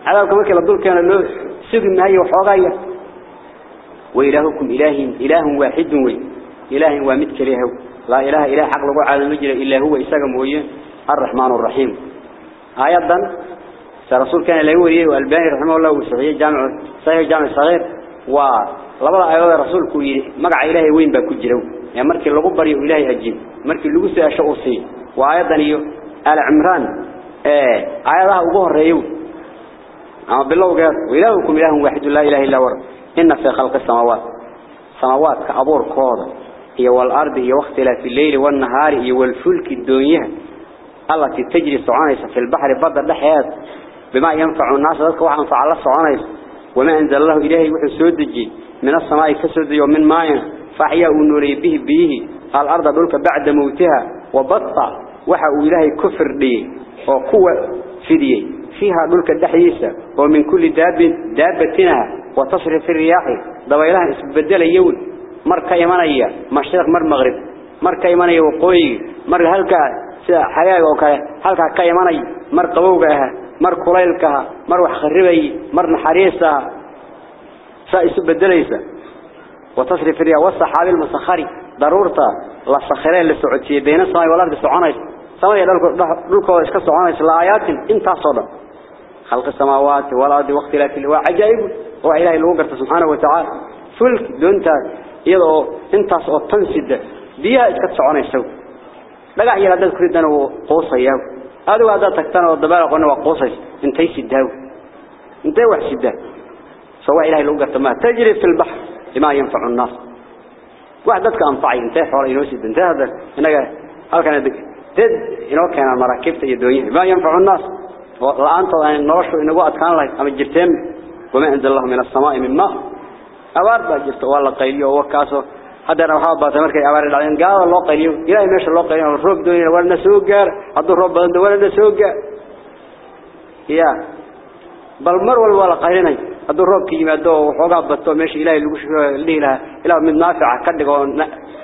عذابك ما كلا دول كان له سج ما هي وحاجية وإلهكم إله إله واحد إله وامد كله لا إله إله حق له على نجلا إلا هو إسقام وي. الرحمن الرحيم. أيضا سرسول كان له وي والبان رحمه الله وصحيح جامع صحيح جامع صغير. و labada ayada rasuulku yiri magaca ilaahay weyn baa ku jiray ya markii lagu bariyo ilaahay ajeeb markii lagu saasho u sii waayadan iyo آل عمران. آياتها أبوه الرئيو أما بالله قال وإلهكم إله واحد لا إله إلا ور إن في خلق السماوات. سماوات كأبور كوضة. هي والأرض هي واختلاف الليل والنهار هي والفلك الدنيا. التي تجري سعانيس في البحر بدر لحيات بما ينفع الناس ذلك وحن فعل سعانيس وما أنزل الله إلهي وحسود الجي من السماء كسود ومن ماين فحيا ونوري به به. الأرض دولك بعد موتها. وبطع وحا إلهي كفر لي وقوة فدي فيها دولك الدحيسة ومن كل داب دابتنا وتصرف الرياح دويلها اسبدل يول مر كيمانية مشرق مر مغرب مر كيمانية وقوي مر هلكا حياة وكا هلكا كيمانية مر قبوغها مر كليلكها مر وحخربي مر نحريسها سأسبدليسة وتصرف الرياح والسحاب المسخري ضرورته لا سخرين للسعودية بين السماء والأرض سعونيس سماء دولك وإسكا سعونيس لآيات انت صدى خلق السماوات والأرض واختلاف اللواء عجائب وإله الوقر سبحانه وتعالى. فلك دونتا يضعو انت تنسد بيها إسكا سعونيس لقى هي هذا كردنا وقوصة ياو. هذا هذا تكتنا والدبالة قلنا وقوصة انتي سدهو انتي وحسده سواء إله الوقر ما تجري في البحر لما ينفع الناس. واحد ذاتك أنفعي. إنتهى حوالي ينوسد إنتهى هذا. إنك هل كان يدك تد إنه كان المراكبة يدوين ما ينفع الناس. لأنت أن نرشه إنه أتكان لك أم الجرتين وما أنزل الله من السماء من ماء. أبار بقى جرت والله قيلي ووكاسه هذا أنا وحاب بس مركي أبار العين قال الله قليل إلهي ماشي الله قليل الروب دوني ولا نسوق جار هذا الروب بدن ولا نسوق جار يا. بل مر ولا ولا قليلنا هذا الروب كي ما دو وحوجا بتو ماشي إلهي لوش اللي له إلى من نافع. كده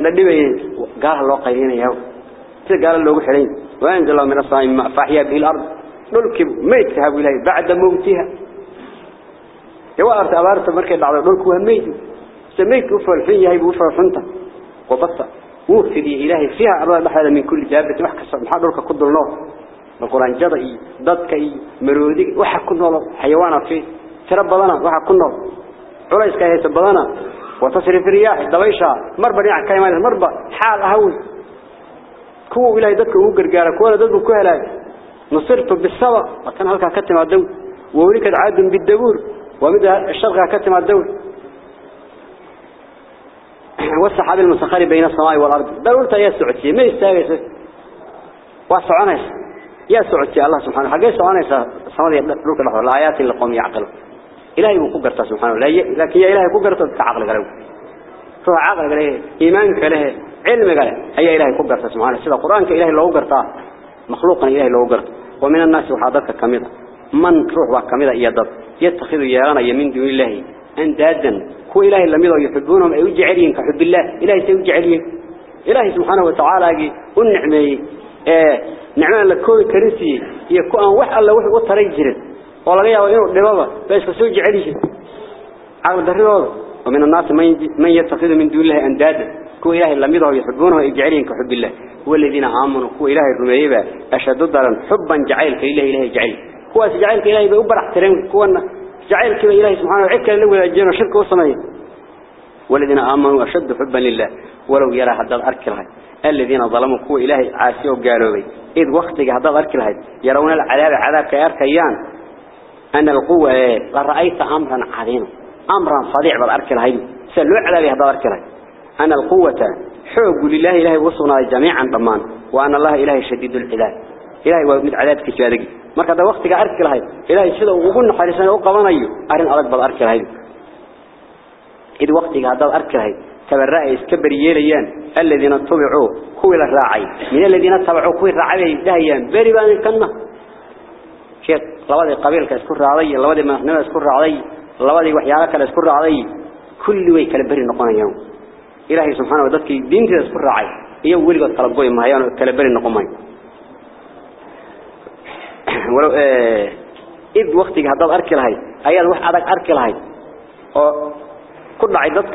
ندبي. قال الله قليل يا قال الله حرين وأنزل من الصائم فحيا به الأرض. دولك ميت هذا إلهي. بعد موتها. يا أرت أبارت مركي بعد دولك وهميت سميت وفر فيه هاي بوفر حنطة وبطة. وفدي إلهي. فيها أبدا هذا من كل جابة وحكى سبحان دولك قد الله القرآن جضعي ضدكي. مرودي وحكى الله حيوانا فيه. تربضنا. وحكى الله علايس كاي تبضنا وتصرف الرياح. دبيشة. مربى رياح كايمان مربى. حال أهوي. كو إلهي ضدك وقرقارك ولا ضدك كهلاك نصرت بالسبع وكان هلك كتم الدول ووليك عاد بالدبور ومدى الشرق كتم الدول والسحاب المسخر بين السماء والأرض ده قلت يا سعودي ما يستاهل وسعنيس يا سعودي الله سبحانه حقي سعنيس سماء لوك الله الآيات اللي قوم يعقل إلهي مكبرت سبحانه لكن يا إلهي كبرت كعقل عقل قاله إيمانك له علم قاله أي إلهي كبرت سبحانه سيدا قرآنك إلهي لو قرطه مخلوقا إلهي لو قرط ومن الناس وحاضرك كميدا من روح وكميدا يدد يتخذ يرانا يمين دون الله أندادا كو إلهي لم يضع يحبونهم يجعلين كحب الله إلهي سيجعلين إلهي سبحانه وتعالى النعمة آه نعمة لكوي كرسي هي كو أن وح الله وح جرد ولا وإنه دبابة بس سيجعلين عقل دريض ومن الناس من يتخذ من دون الله أندادا. كو إلهي لم يضع يحبونهم أي يجعلين كحب الله. هو الذين آمنوا كو إلهي الرميبة. أشد ضرا حبا جعلك إلهي إلهي جعل كو جعلك إلهي بأبر احترام كوانا جعل كما إلهي سبحانه وعيك اللي الجنة شرك وصمي والذين آمنوا أشد حبا لله. ولو يرى هذا الأركلها الذين ظلموا كو إلهي عاسي وقالوا بي إذ وقتك هذا الأركلها يرون العذاب عذاب كياركيان أن القوة لرأيت أمرا عظيما. أمرا صديع بارك الله سلوع على ليه بارك الله أنا القوة حب لله إله وصنا جميعا ضمان. وأنا الله إله شديد العلاج. إله ومن علاج كثيرة ما كذا وقتك أرك الله إله شد وقولنا حارسنا وقمنا يو. أرن أرك بارك الله إذ وقتك هذا أرك الله تبرئ إسكبر يليان. الذين تبعوه هو الراعي من الذين تبعوه هو الراعي دهيان. بريبان الكنة. شيخ لواذي قبيل كاسكر علي لواذي ما نحن نسكر علي labadii raacay waxyaalo kale isku raacay kulli way kala bari noqonayaan ilaahay ta'ala dadkii diintiisa isku raacay iyo weligood kala goy maayaan kala bari noqomayaan ولو إيه إذ وقتك هذا أركي لهاي أيضا واحد أدك أركي لهاي كل عددك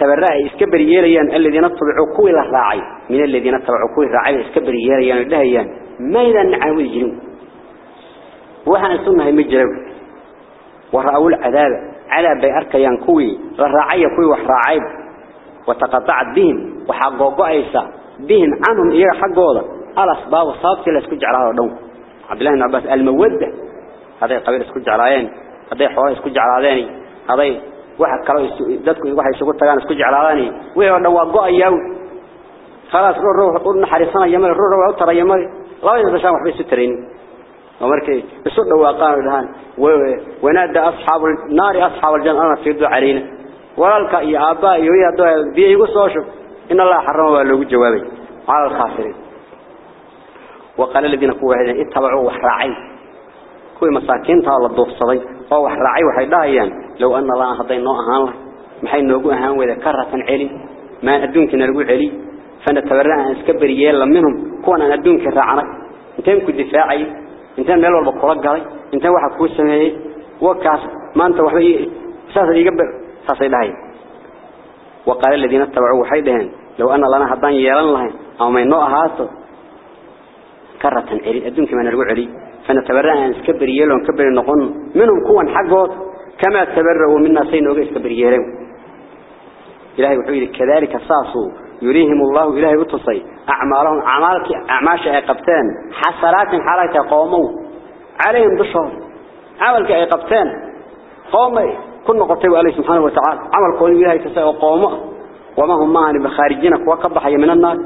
تبرع إسكبر يليان الذين اتبعوا كوي له راعي من الذين اتبعوا كوي راعي إسكبر يليان لهيان ما إذا نعاود يجنون وحنا سنة مجرب ورأوا العذاب على بأركيان كوي الراعي كوي وحراعي وتقطعت بهم وحقوقوا أيسا. بهم عنهم إياه حقوقا. الأسباب والصابت اللي اسكج على دون عبد الله بن عباس المودة هذا قبيل اسكو جعلايين هذا حوار اسكو جعلايين هذا واحد كلام dadku waxay isugu tagaan isku jeclaadaan way oo dhawaa go'ayaa خلاص روح روح قلنا حريصنا يمر. روح روح ترى يمر. لا ينسى شان وحبي سترين ومركي بسود دواقان دهان ونادى أصحاب النار أصحاب الجنة. أنا في الدعاء علينا. ولك يا أبا يا دعاء بيجوا صوشوا إن الله حرمه ولو جوابي. على الخاسرين. وقال الذين كوا هذين اتبعوا وحراعي كوي مساكين تها للضوف صدي. أو وحراعي وحيدايان لو أن الله هضي نوع أهان له محي نوجو أهان وإذا كرة علي ما أدونك نرجو علي فنتبرع نسكبر يلا منهم. كون أدونك الرعنا. أنتم كل دفاعي. أنتم ملوا البقرة قالي أنتم واحد كوي سمعي وكاس ما أنت وحبي ساس يقبل ساس يداي وقال الذين اتبعوا وحيدهن لو أن لنا هضان يلا لهم أو ما ينوع هاتو كرة علي أدونك ما نرجو علي فنتبرع نسكبر يلا ونكبر النقون منهم كون حقه كما تبرؤوا منا سينوغ اسكبر يلا إلهي وحيد كذلك ساسوا يريهم الله إلهي وتصي أعمالهم أعمالك أعماش أيقبتان حسرات حالات قوموا. عليهم بشهر عملك أيقبتان قوم كل قطيب عليه سبحانه وتعالى عمل قوم إلهي تسأل قومه. وما هم معنا بخارجين وكبح من النار.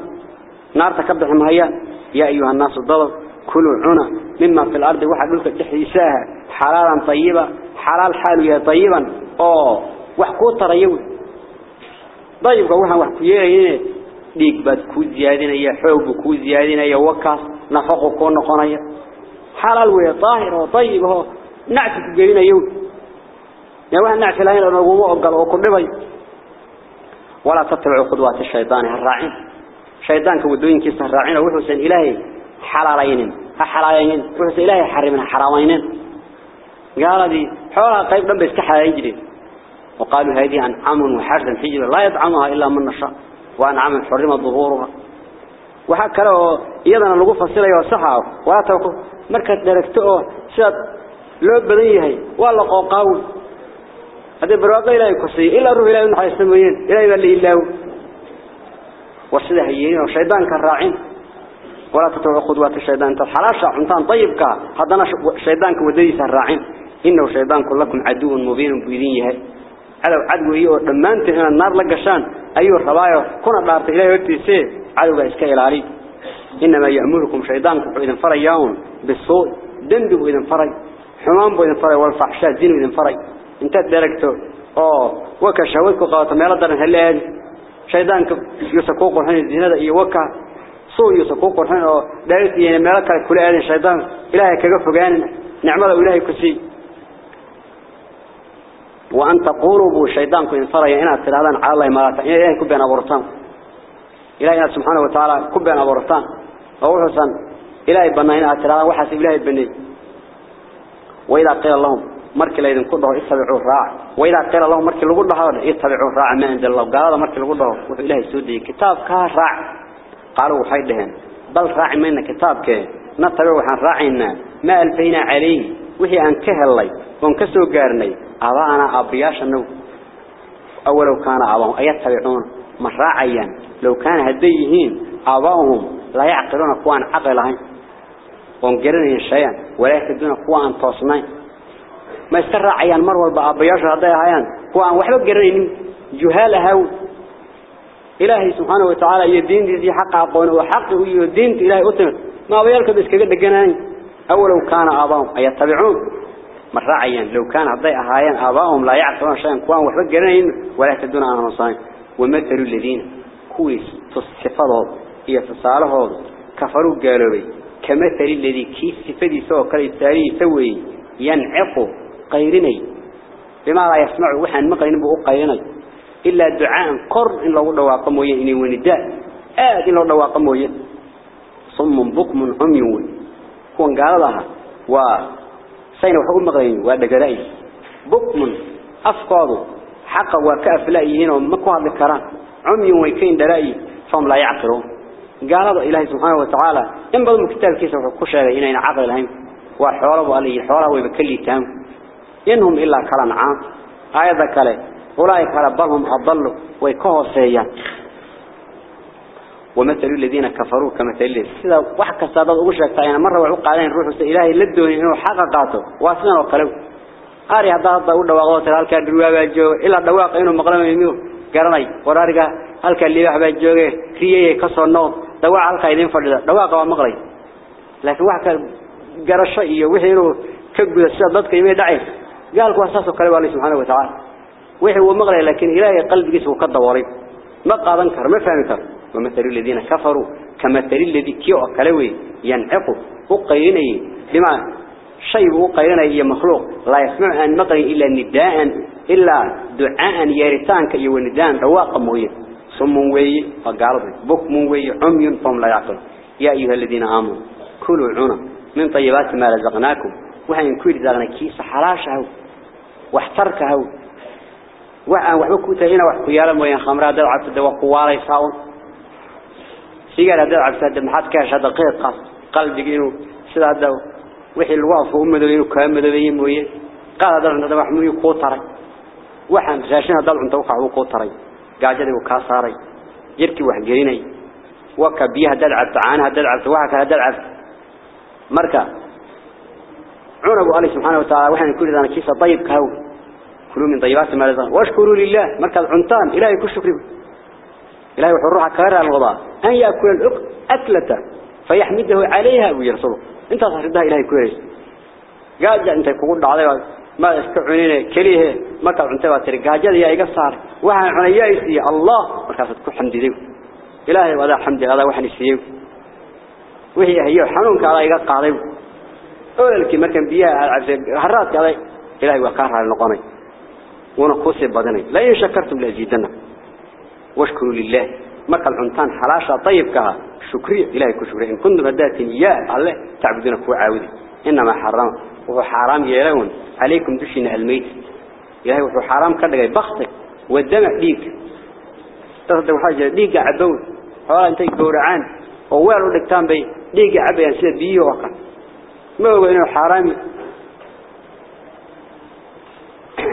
نار تكبح مهيا يا أيها الناس الضلب كلوا عنا مما في الأرض واحد لك تحيساها حلالا طيبا. حلال حال يا طيبا. أوه. طيب وحن وحكيين ديك باد كو زيادينيا خوب كو زيادينيا وكاس نفقه كو نقونيا حلال وي طاهر وطيب هو. نعت جينيا يا وحن نعت لهين انو اوغل أو كدبي ولا تتبعوا خطوات الشيطان الراعين شيطانك ودوين كيس الراعين وحسن إلهي. حلالين حلالين وحسن إلهي حرمنا حرامين قال دي حولها قيب دم بيسكحها يجري. وقالوا هذه أنعام وحرث حجر لا يطعمها إلا من نشاء وأنعام حرم ظهورها. وحكى له إيضا اللقوف فصيلة يوسحها ولا توقف مركز دركتوه سيد لو بديه ولا قوقاوي هذا برواقة إلهي كسي إلا روح إلهي نحن يستمعين إلهي بل إله والسيدة هيين وشيطان كالراعين. ولا تتبع خطوات الشيطان تتحلاشا عنتان طيبك هذا شيطانك وديس الراعين. إنه شيطان كلكم عدو مبين بيدين يهي عدو عدو إيو لما أنت إن النار لقشان. أيو الربايو كنا دارت إلهي وتيسي عدو إسكا إلالي إنما يأمركم شيطانكم إذن فرياون بالصوت. دندب إذن فري. حمام إذن فري. والفحشاء زين إذن فري. انت دركته أوه. وكا شهوتك قاطة ميلا دارن هلا شيطانك يسكو قرحين الزينة إيو وكا. سوء يسكو قرحين دارت يعني ميلا كل هذا الشيطان إلهي كقفقان نعمله إلهي كسي. وأن تقولوا الشيطان كن فريا إنا تلالان على الله ما لا إلهي كبين أبورتان إلهي سبحانه وتعالى كبين أبورتان أوحسن إلهي بنا إنا تلالان وحسب إلهي بني. وإذا قيل اللهم مرك لا يدن كله اتبعوا الراع. وإذا قيل اللهم مرك قلنا هذا اتبعوا الراع ما عند الله. قال هذا مرك لو قلنا إلهي سودي. كتاب كراع قالوا حيدهن بل راع منا كتابك نتبع وحن راعينا ما ألفينا عليه. وهي أن كهلي وانكسو قارني. أبانا أبياش النو أولو كان أباهم أيتبعون مراعيا. لو كان هديهين أباهم لا يعقلون قوان عقلهم وانقرنهم شيئا ولا يكدون قوان توصنين ما يسترعيان مروا البأبياش هديها هيان قوان وحبا قرنين جهال هاو. إلهي سبحانه وتعالى يدين دي حق عقون وحق يدين إلهي أتمت. ما بيالك بس كده دقنان أولو كان آباهم أيتبعون مرعيا. لو كان هضيء هايان آباهم لا يعقلون شيئا كوان وحبا قرنين ولا يهتدون عنهم صائم ومثل الذين كويس تصفضهم هي تصالحهم كفروا قالوا كمثل الذي كيف سفدي سوى كالي التاريخ سوي ينعق قيرني بما لا يسمع وحن مقرن بقو قيرني إلا دعاء قر إن لو دواق موية إني ونداء. آد إن لو دواق موية صم بكم عمي كون قال لها و سين وحكم مغرين ودقرأي بكم أفقاضوا حق وكأف لأيهين ومكوا ذكران عمي ويكين درأي فهم لا يعقلون. قال إلهي سبحانه وتعالى إن بدهم كتاب كيسا وكشة إنين عقل لهم وحوله عليه حوله ويبكلي تام إنهم إلا كلام عام. آية كله أولئك ربهم أضلوا ويكوه سيئا. ومثل الذين كفروا كمثل سيدا وحكا سادات أغشك يعني مرة وعوق عليهم روح إلهي لدوني إنه حققاته واسنا وقلوا أري هذا هذا أقول دواقات هالك الدواء جو إلا دواق إنه مقلم يميو قرني. ورارجا هالك اللي يحب الجوجة كريه كسر النوم. دواء هالك يدين فرد. دواق ومقلي لكن وحكا قرش شيء وحيره كبر السادات كيمي دعي. قال كواساس وقلوا الله سبحانه وتعالى. وحي هو مقلي لكن إلهي قلب جسمه قد وريب ما قادن كر ما فهم كر ومثل الذين كفروا كمثل الذي كيو كلوي ينعقوا وقيني. بما شيء وقيني مخلوق. لا يسمع أن مقري إلا نداء إلا دعاء يرتان كي ونداء رواق مويه صم وي فقارب بكم وي عمي فهم لا يعقل. يا أيها الذين آمنوا كلوا عنا من طيبات ما رزقناكم. وهن كل رزقنا كيس حراشة. واحتركه. وعن وحكو تهينا وحكو يالا موين خمرا دل عبت دوا قوالي ساون سيقال دل عبت هذا محاد كاش هذا قيد قاس قلبك إنه سيدا هذا وحي الواف ومدو إنه كام مدوين موين قال هذا هذا وحمي قوتري وحن راشين هذا عنده وقع قوتري قاجدي وكاساري. يركي وحجريني وكا بيها دل عبت عانها دل عبت وحكا دل عبت مركا. عنا الله سبحانه وتعالى وحن كل ذا كيسة طيب كهو. كلوا من طيبات ما رزقنا واشكروا لله. مركز عنتان إلهي كل شكر. إلهي وحروها كارها الوضاء أن يأكل الأك أكلة فيحمده عليها ويرسله أنت صحردها إلهي كويس. قال أنت كقول عليه ما استعنين كليه مركز عنتان واتري. قاجد يا إيقف صار. وحن عنيائي الله. مركزت كل حمد ذي إلهي وذا حمد هذا وحن يسيه وهي هي حنونك على يقع قاضي أولك مركن بيها هرات هذا إلهي وقارها النقامي ونقصي بدني لا يشكرتم لأزيدنا واشكروا لله. مركا العنتان حلاشة طيب كها. شكرية إلهي كشكرية إن كنتم هدات يا الله تعبدون كوا إنما حرام. وهو حرام يلون عليكم دشين الميت إلهي وهو حرام كذا بختك والدمع ليك. تقدر حاجة ليك عبون حوالا أنت قورعان ووالو لكتان بي؟ ليك عبيان سيد بيو وقع ما هو إنه حرامي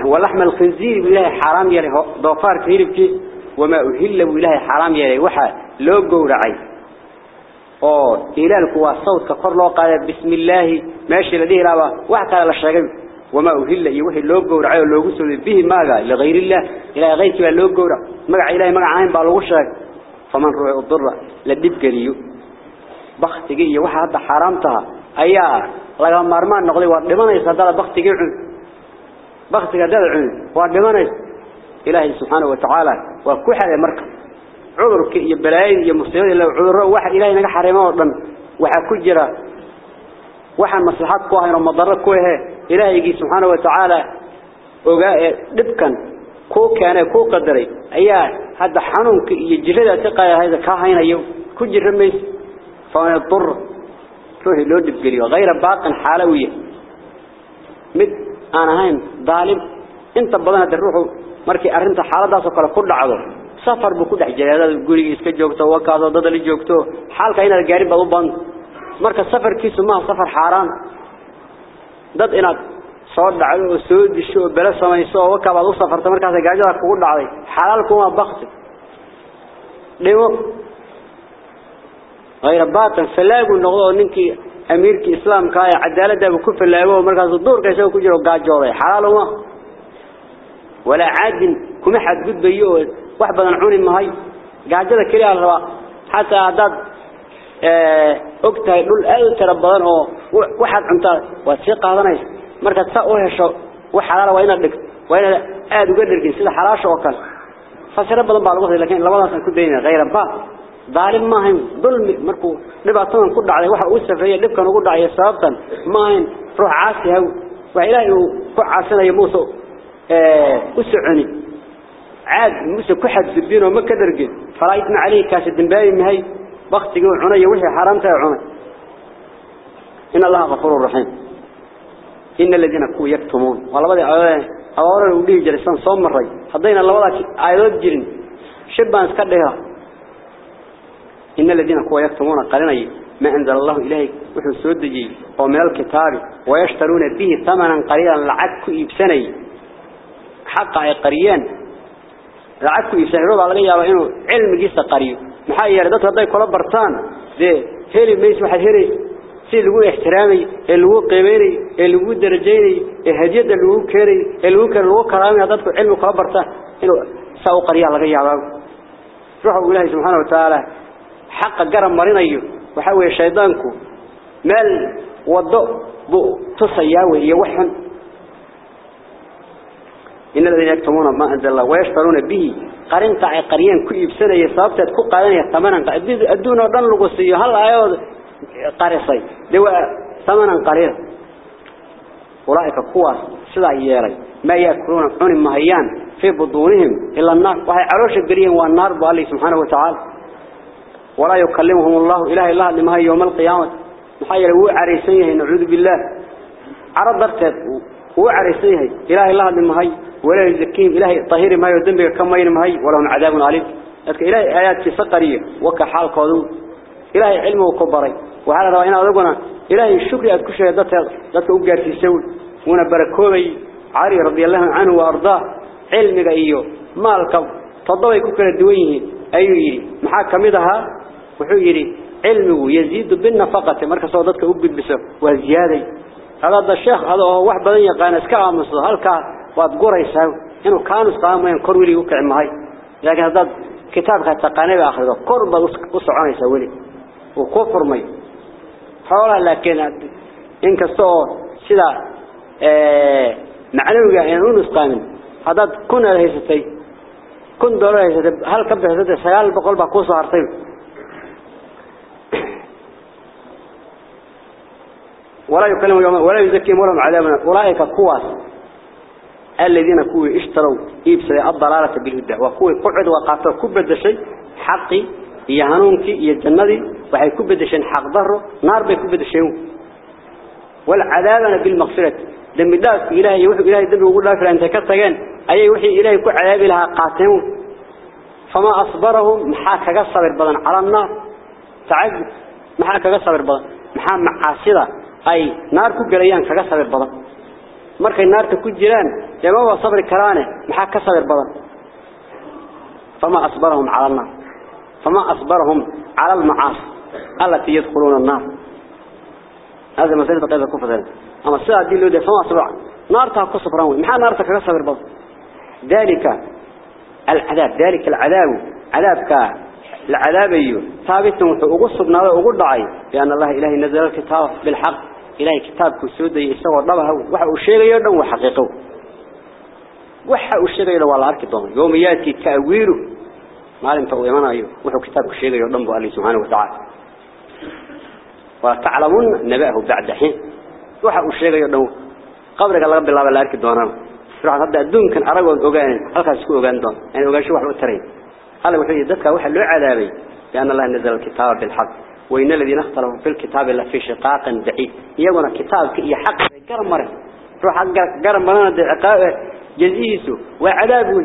ولحم الخنزير بالله حرام يلي ضفار كهيربك وما أهل إله حرام يلي وحا لو جورعي أو إله القوى صوت كفر لو قال بسم الله ماشي لديه لابا على للشغل وما أهل إله وحي لو قورعي لو قسل به ماذا؟ لغير الله. إله غير سوى لو قورع. مرع إله مرع عين بالغشك فمن روح الضر لديب قريو. بختي وحا هذا حرامتها أيا لغا مرمان نقضي وقت لمن يصدر بختي بختي قدر عين وقت لمن يصدر ta'ala waa ku xalay markaa عذرك iyo balaayid iyo musiibada la cudurro waxa ilaahay naga xareemo oo dhan waxa ku jira waxa maslaxad ku ah madaro ku ah ilaahaygi subhanahu wa ta'ala ogaa dibkan ku keenay ku qadaray ayaa hadda xanuunka iyo jirada taqaayada ka haynayo ku jira mees faana dur ruuxi loo dibgeliyo غير باقن markii arinta xaaladaas oo kale ku dhacdo safar buu ku dhex jiray dad guriga iska joogto wakaado dad la joogto xaalka inaad gaarin bad u baan marka safarkiisu ma safar xaraan dad inaad soo dhacdo oo soo disho oo bala samayso oo wakaad u safarto markaas gaajada kugu dhacday xalaal kuma baqti dhimo غير باطن فلاغو نقضو ninkii amiirkii islaamka ay cadaaladda ku falaago markaas duurka isagoo ku jiro gaajooday xalaal uma la rabaa hatta hadad ee ogtahay dhul aad u tira badan oo waxaad cuntaa waa si qaadanaysa marka sa u hesho wax xalaal waa inaad dhigto waa inaad aad uga dhirgin sida xalaasha oo kale fasira badan baa lagu helay laakiin labadaas aan ku daynaa غير daalim ma ahayn dulmi markuu dhibaatadan ku dhacday waxa uu safeeyay dhibkan ugu dhacay sababtan ma ahayn ruux caasi haw waa ilaahay uu u soconi عاد موسى كحد سبين وما كدرجين فلا يتم عليه كاس الدنباي مهي بختي وعنية وحي حرامته عنية إن الله غفور رحيم. إن الذين كو يكتمون. والله بدي أورا وليه جلسان صوم مرة. حضينا الله وضع آيات جرين شبان سكدها إن الذين كو يكتمون قالنا ما أنزل الله إليه وحو سودجي ومن الكتاب ويشترون به ثمنا قليلا لعدك إبساني حقا قريان. لعكو يسعروا على غيابه إنه علم جيس قريو محايير ده تضاي كل برتان. ذي هري ما يسمح سي سلوه احترامي ألو قبيري ألو درجيني هدية ألو كري ألو كر ألو كرامي. هذا تقول علم كل برتان. إنه سو قري على غيابه روح الله سبحانه وتعالى. حق جرم مرينا يو. وحوي الشيطانكو مال وضوء بو تصيّا يوحن. إن الذين يكتمون ما أنزل الله ويشترون به قرين تاع قريان كيب سنة يصابت كو ثمنا أدون ودن لقصي هل آيات قارصي دوا ثمنا قليل أولئك قوة سلا ياري ما يأكلون عن مهيان في بطونهم إلا النار. وهي عروش القريان والنار بالله سبحانه وتعالى. ولا يكلمهم الله إله الله لما هي يوم القيامة. محير هو عريسيه نعوذ بالله. عرض درتت هو عريسيه إله الله لما هي ولا يزكيهم. إلهي طهير ما يدنبك كم مين مهي؟ ولهم عذاب عليم لذلك إلهي آيات سقرية وكحال قادون إلهي علمه وكبري. وعلى رأينا أذقنا إلهي الشكر أذكر شيء ذاتك أقار في سول ونبركوبي عاري رضي الله عنه وأرضاه. علمك إيوه مالك تضوي كوكرة الدويه أيو يري. محاكم إذها وحو يري. علمه يزيد بالنفقة. مركز صدتك أقبل بسر وزيادة. هذا الشيخ هذا هو واحد بدن يقان اسكا مصر. هلكا waad guraysaa inuu kaanus qaamayn kor wili u kici mahay laakiin haddaad kitaabka taqaanay akhrido kor baad u soconaysaa weli uu ku furmay xoolaha laakiin inkasta oo sida macnawiga aan u nusqaamin haddaad kun aad haysatay كن دولار هل كبه هذا سيال بقول بقوس هرتين ولا يكلم يوم ولا يزكيهم ولا عذابنا أولئك كواس الذين كوي اشتروا إبسل الضلالة بالهدى وكوي قعد وقاتل كبد شيء حقي يهانونك يجندي وحي كبد شيء حق ضره نار بكبد شيء والعذابنا بالمغفرة. دم داس إلهي وحي إلهي دم يقول لك أنت كتجان أي وحي إلهي كو عذاب لها قاتلون فما أصبرهم محاك قصر بدن على النار. تعب محاك قصر بدن. محا معاصرة أي نار كو جريان كقصر بدن. Markay naarta ku jiraan jama waa sabri karaane maxaa ka sabir badan fama asbarahum ala an-nar fama asbarahum ala al-ma'asi allati yadkhuluna an-nar hada mas'ala qeyb ku fadlan ama sida dii loo fama asbar naarta ku sabran way maxaa naarta kaga sabir badan dalika al-adab dalika al-adab adabka العذاب أيوه ثابت وحقوق الصبنا وحقوق الضعي لأن الله إلهي نزل الكتاب بالحق إلهي كتاب كسود يسوى ضبها وحا الشيء يردن وحقيقه وحا الشيء يردن والله أركي دون يوم يأتي تأويله ما لم تقوي منا أيوه وحا كتاب الشيء يردن بألي سبحانه وتعالى. وتعلمون نبأه بعد حين. وحا الشيء يردن قبرك الله بالله بالله أركي دونان فرعا هذا الدون كان أرقوا أوغان. هلقا سكوا أوغان دون يعني أوغان شو وحا الترين هذا وحي ذاتك وحا له لأن الله نزل الكتاب بالحق. وإن الذين اختلفوا في الكتاب إلا في شقاق بعيد. يقولون كتاب كي حق قرم مرة. روح قرم مرنا عقاب جزئيسه وعذابه.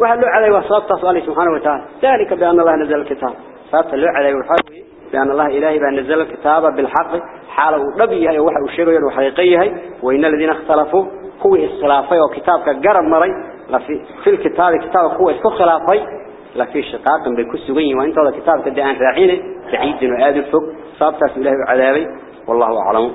وحلوا عليه وصابت صالح سبحانه وتعالى. ذلك بأن الله نزل الكتاب. صابت له عليه بأن الله إلهي بأن نزل الكتاب بالحق. حاله نبيه وحا وشيغيه وحقيقيه وإن الذين اختلفوا هو الخلافي وكتابك قرم مري في الكتاب كتاب هو الخلافي لفي شقاق بكسوين وانت هذا كتاب كدان راحين بعيد وآد الفق صابت الله عذابي والله أعلم.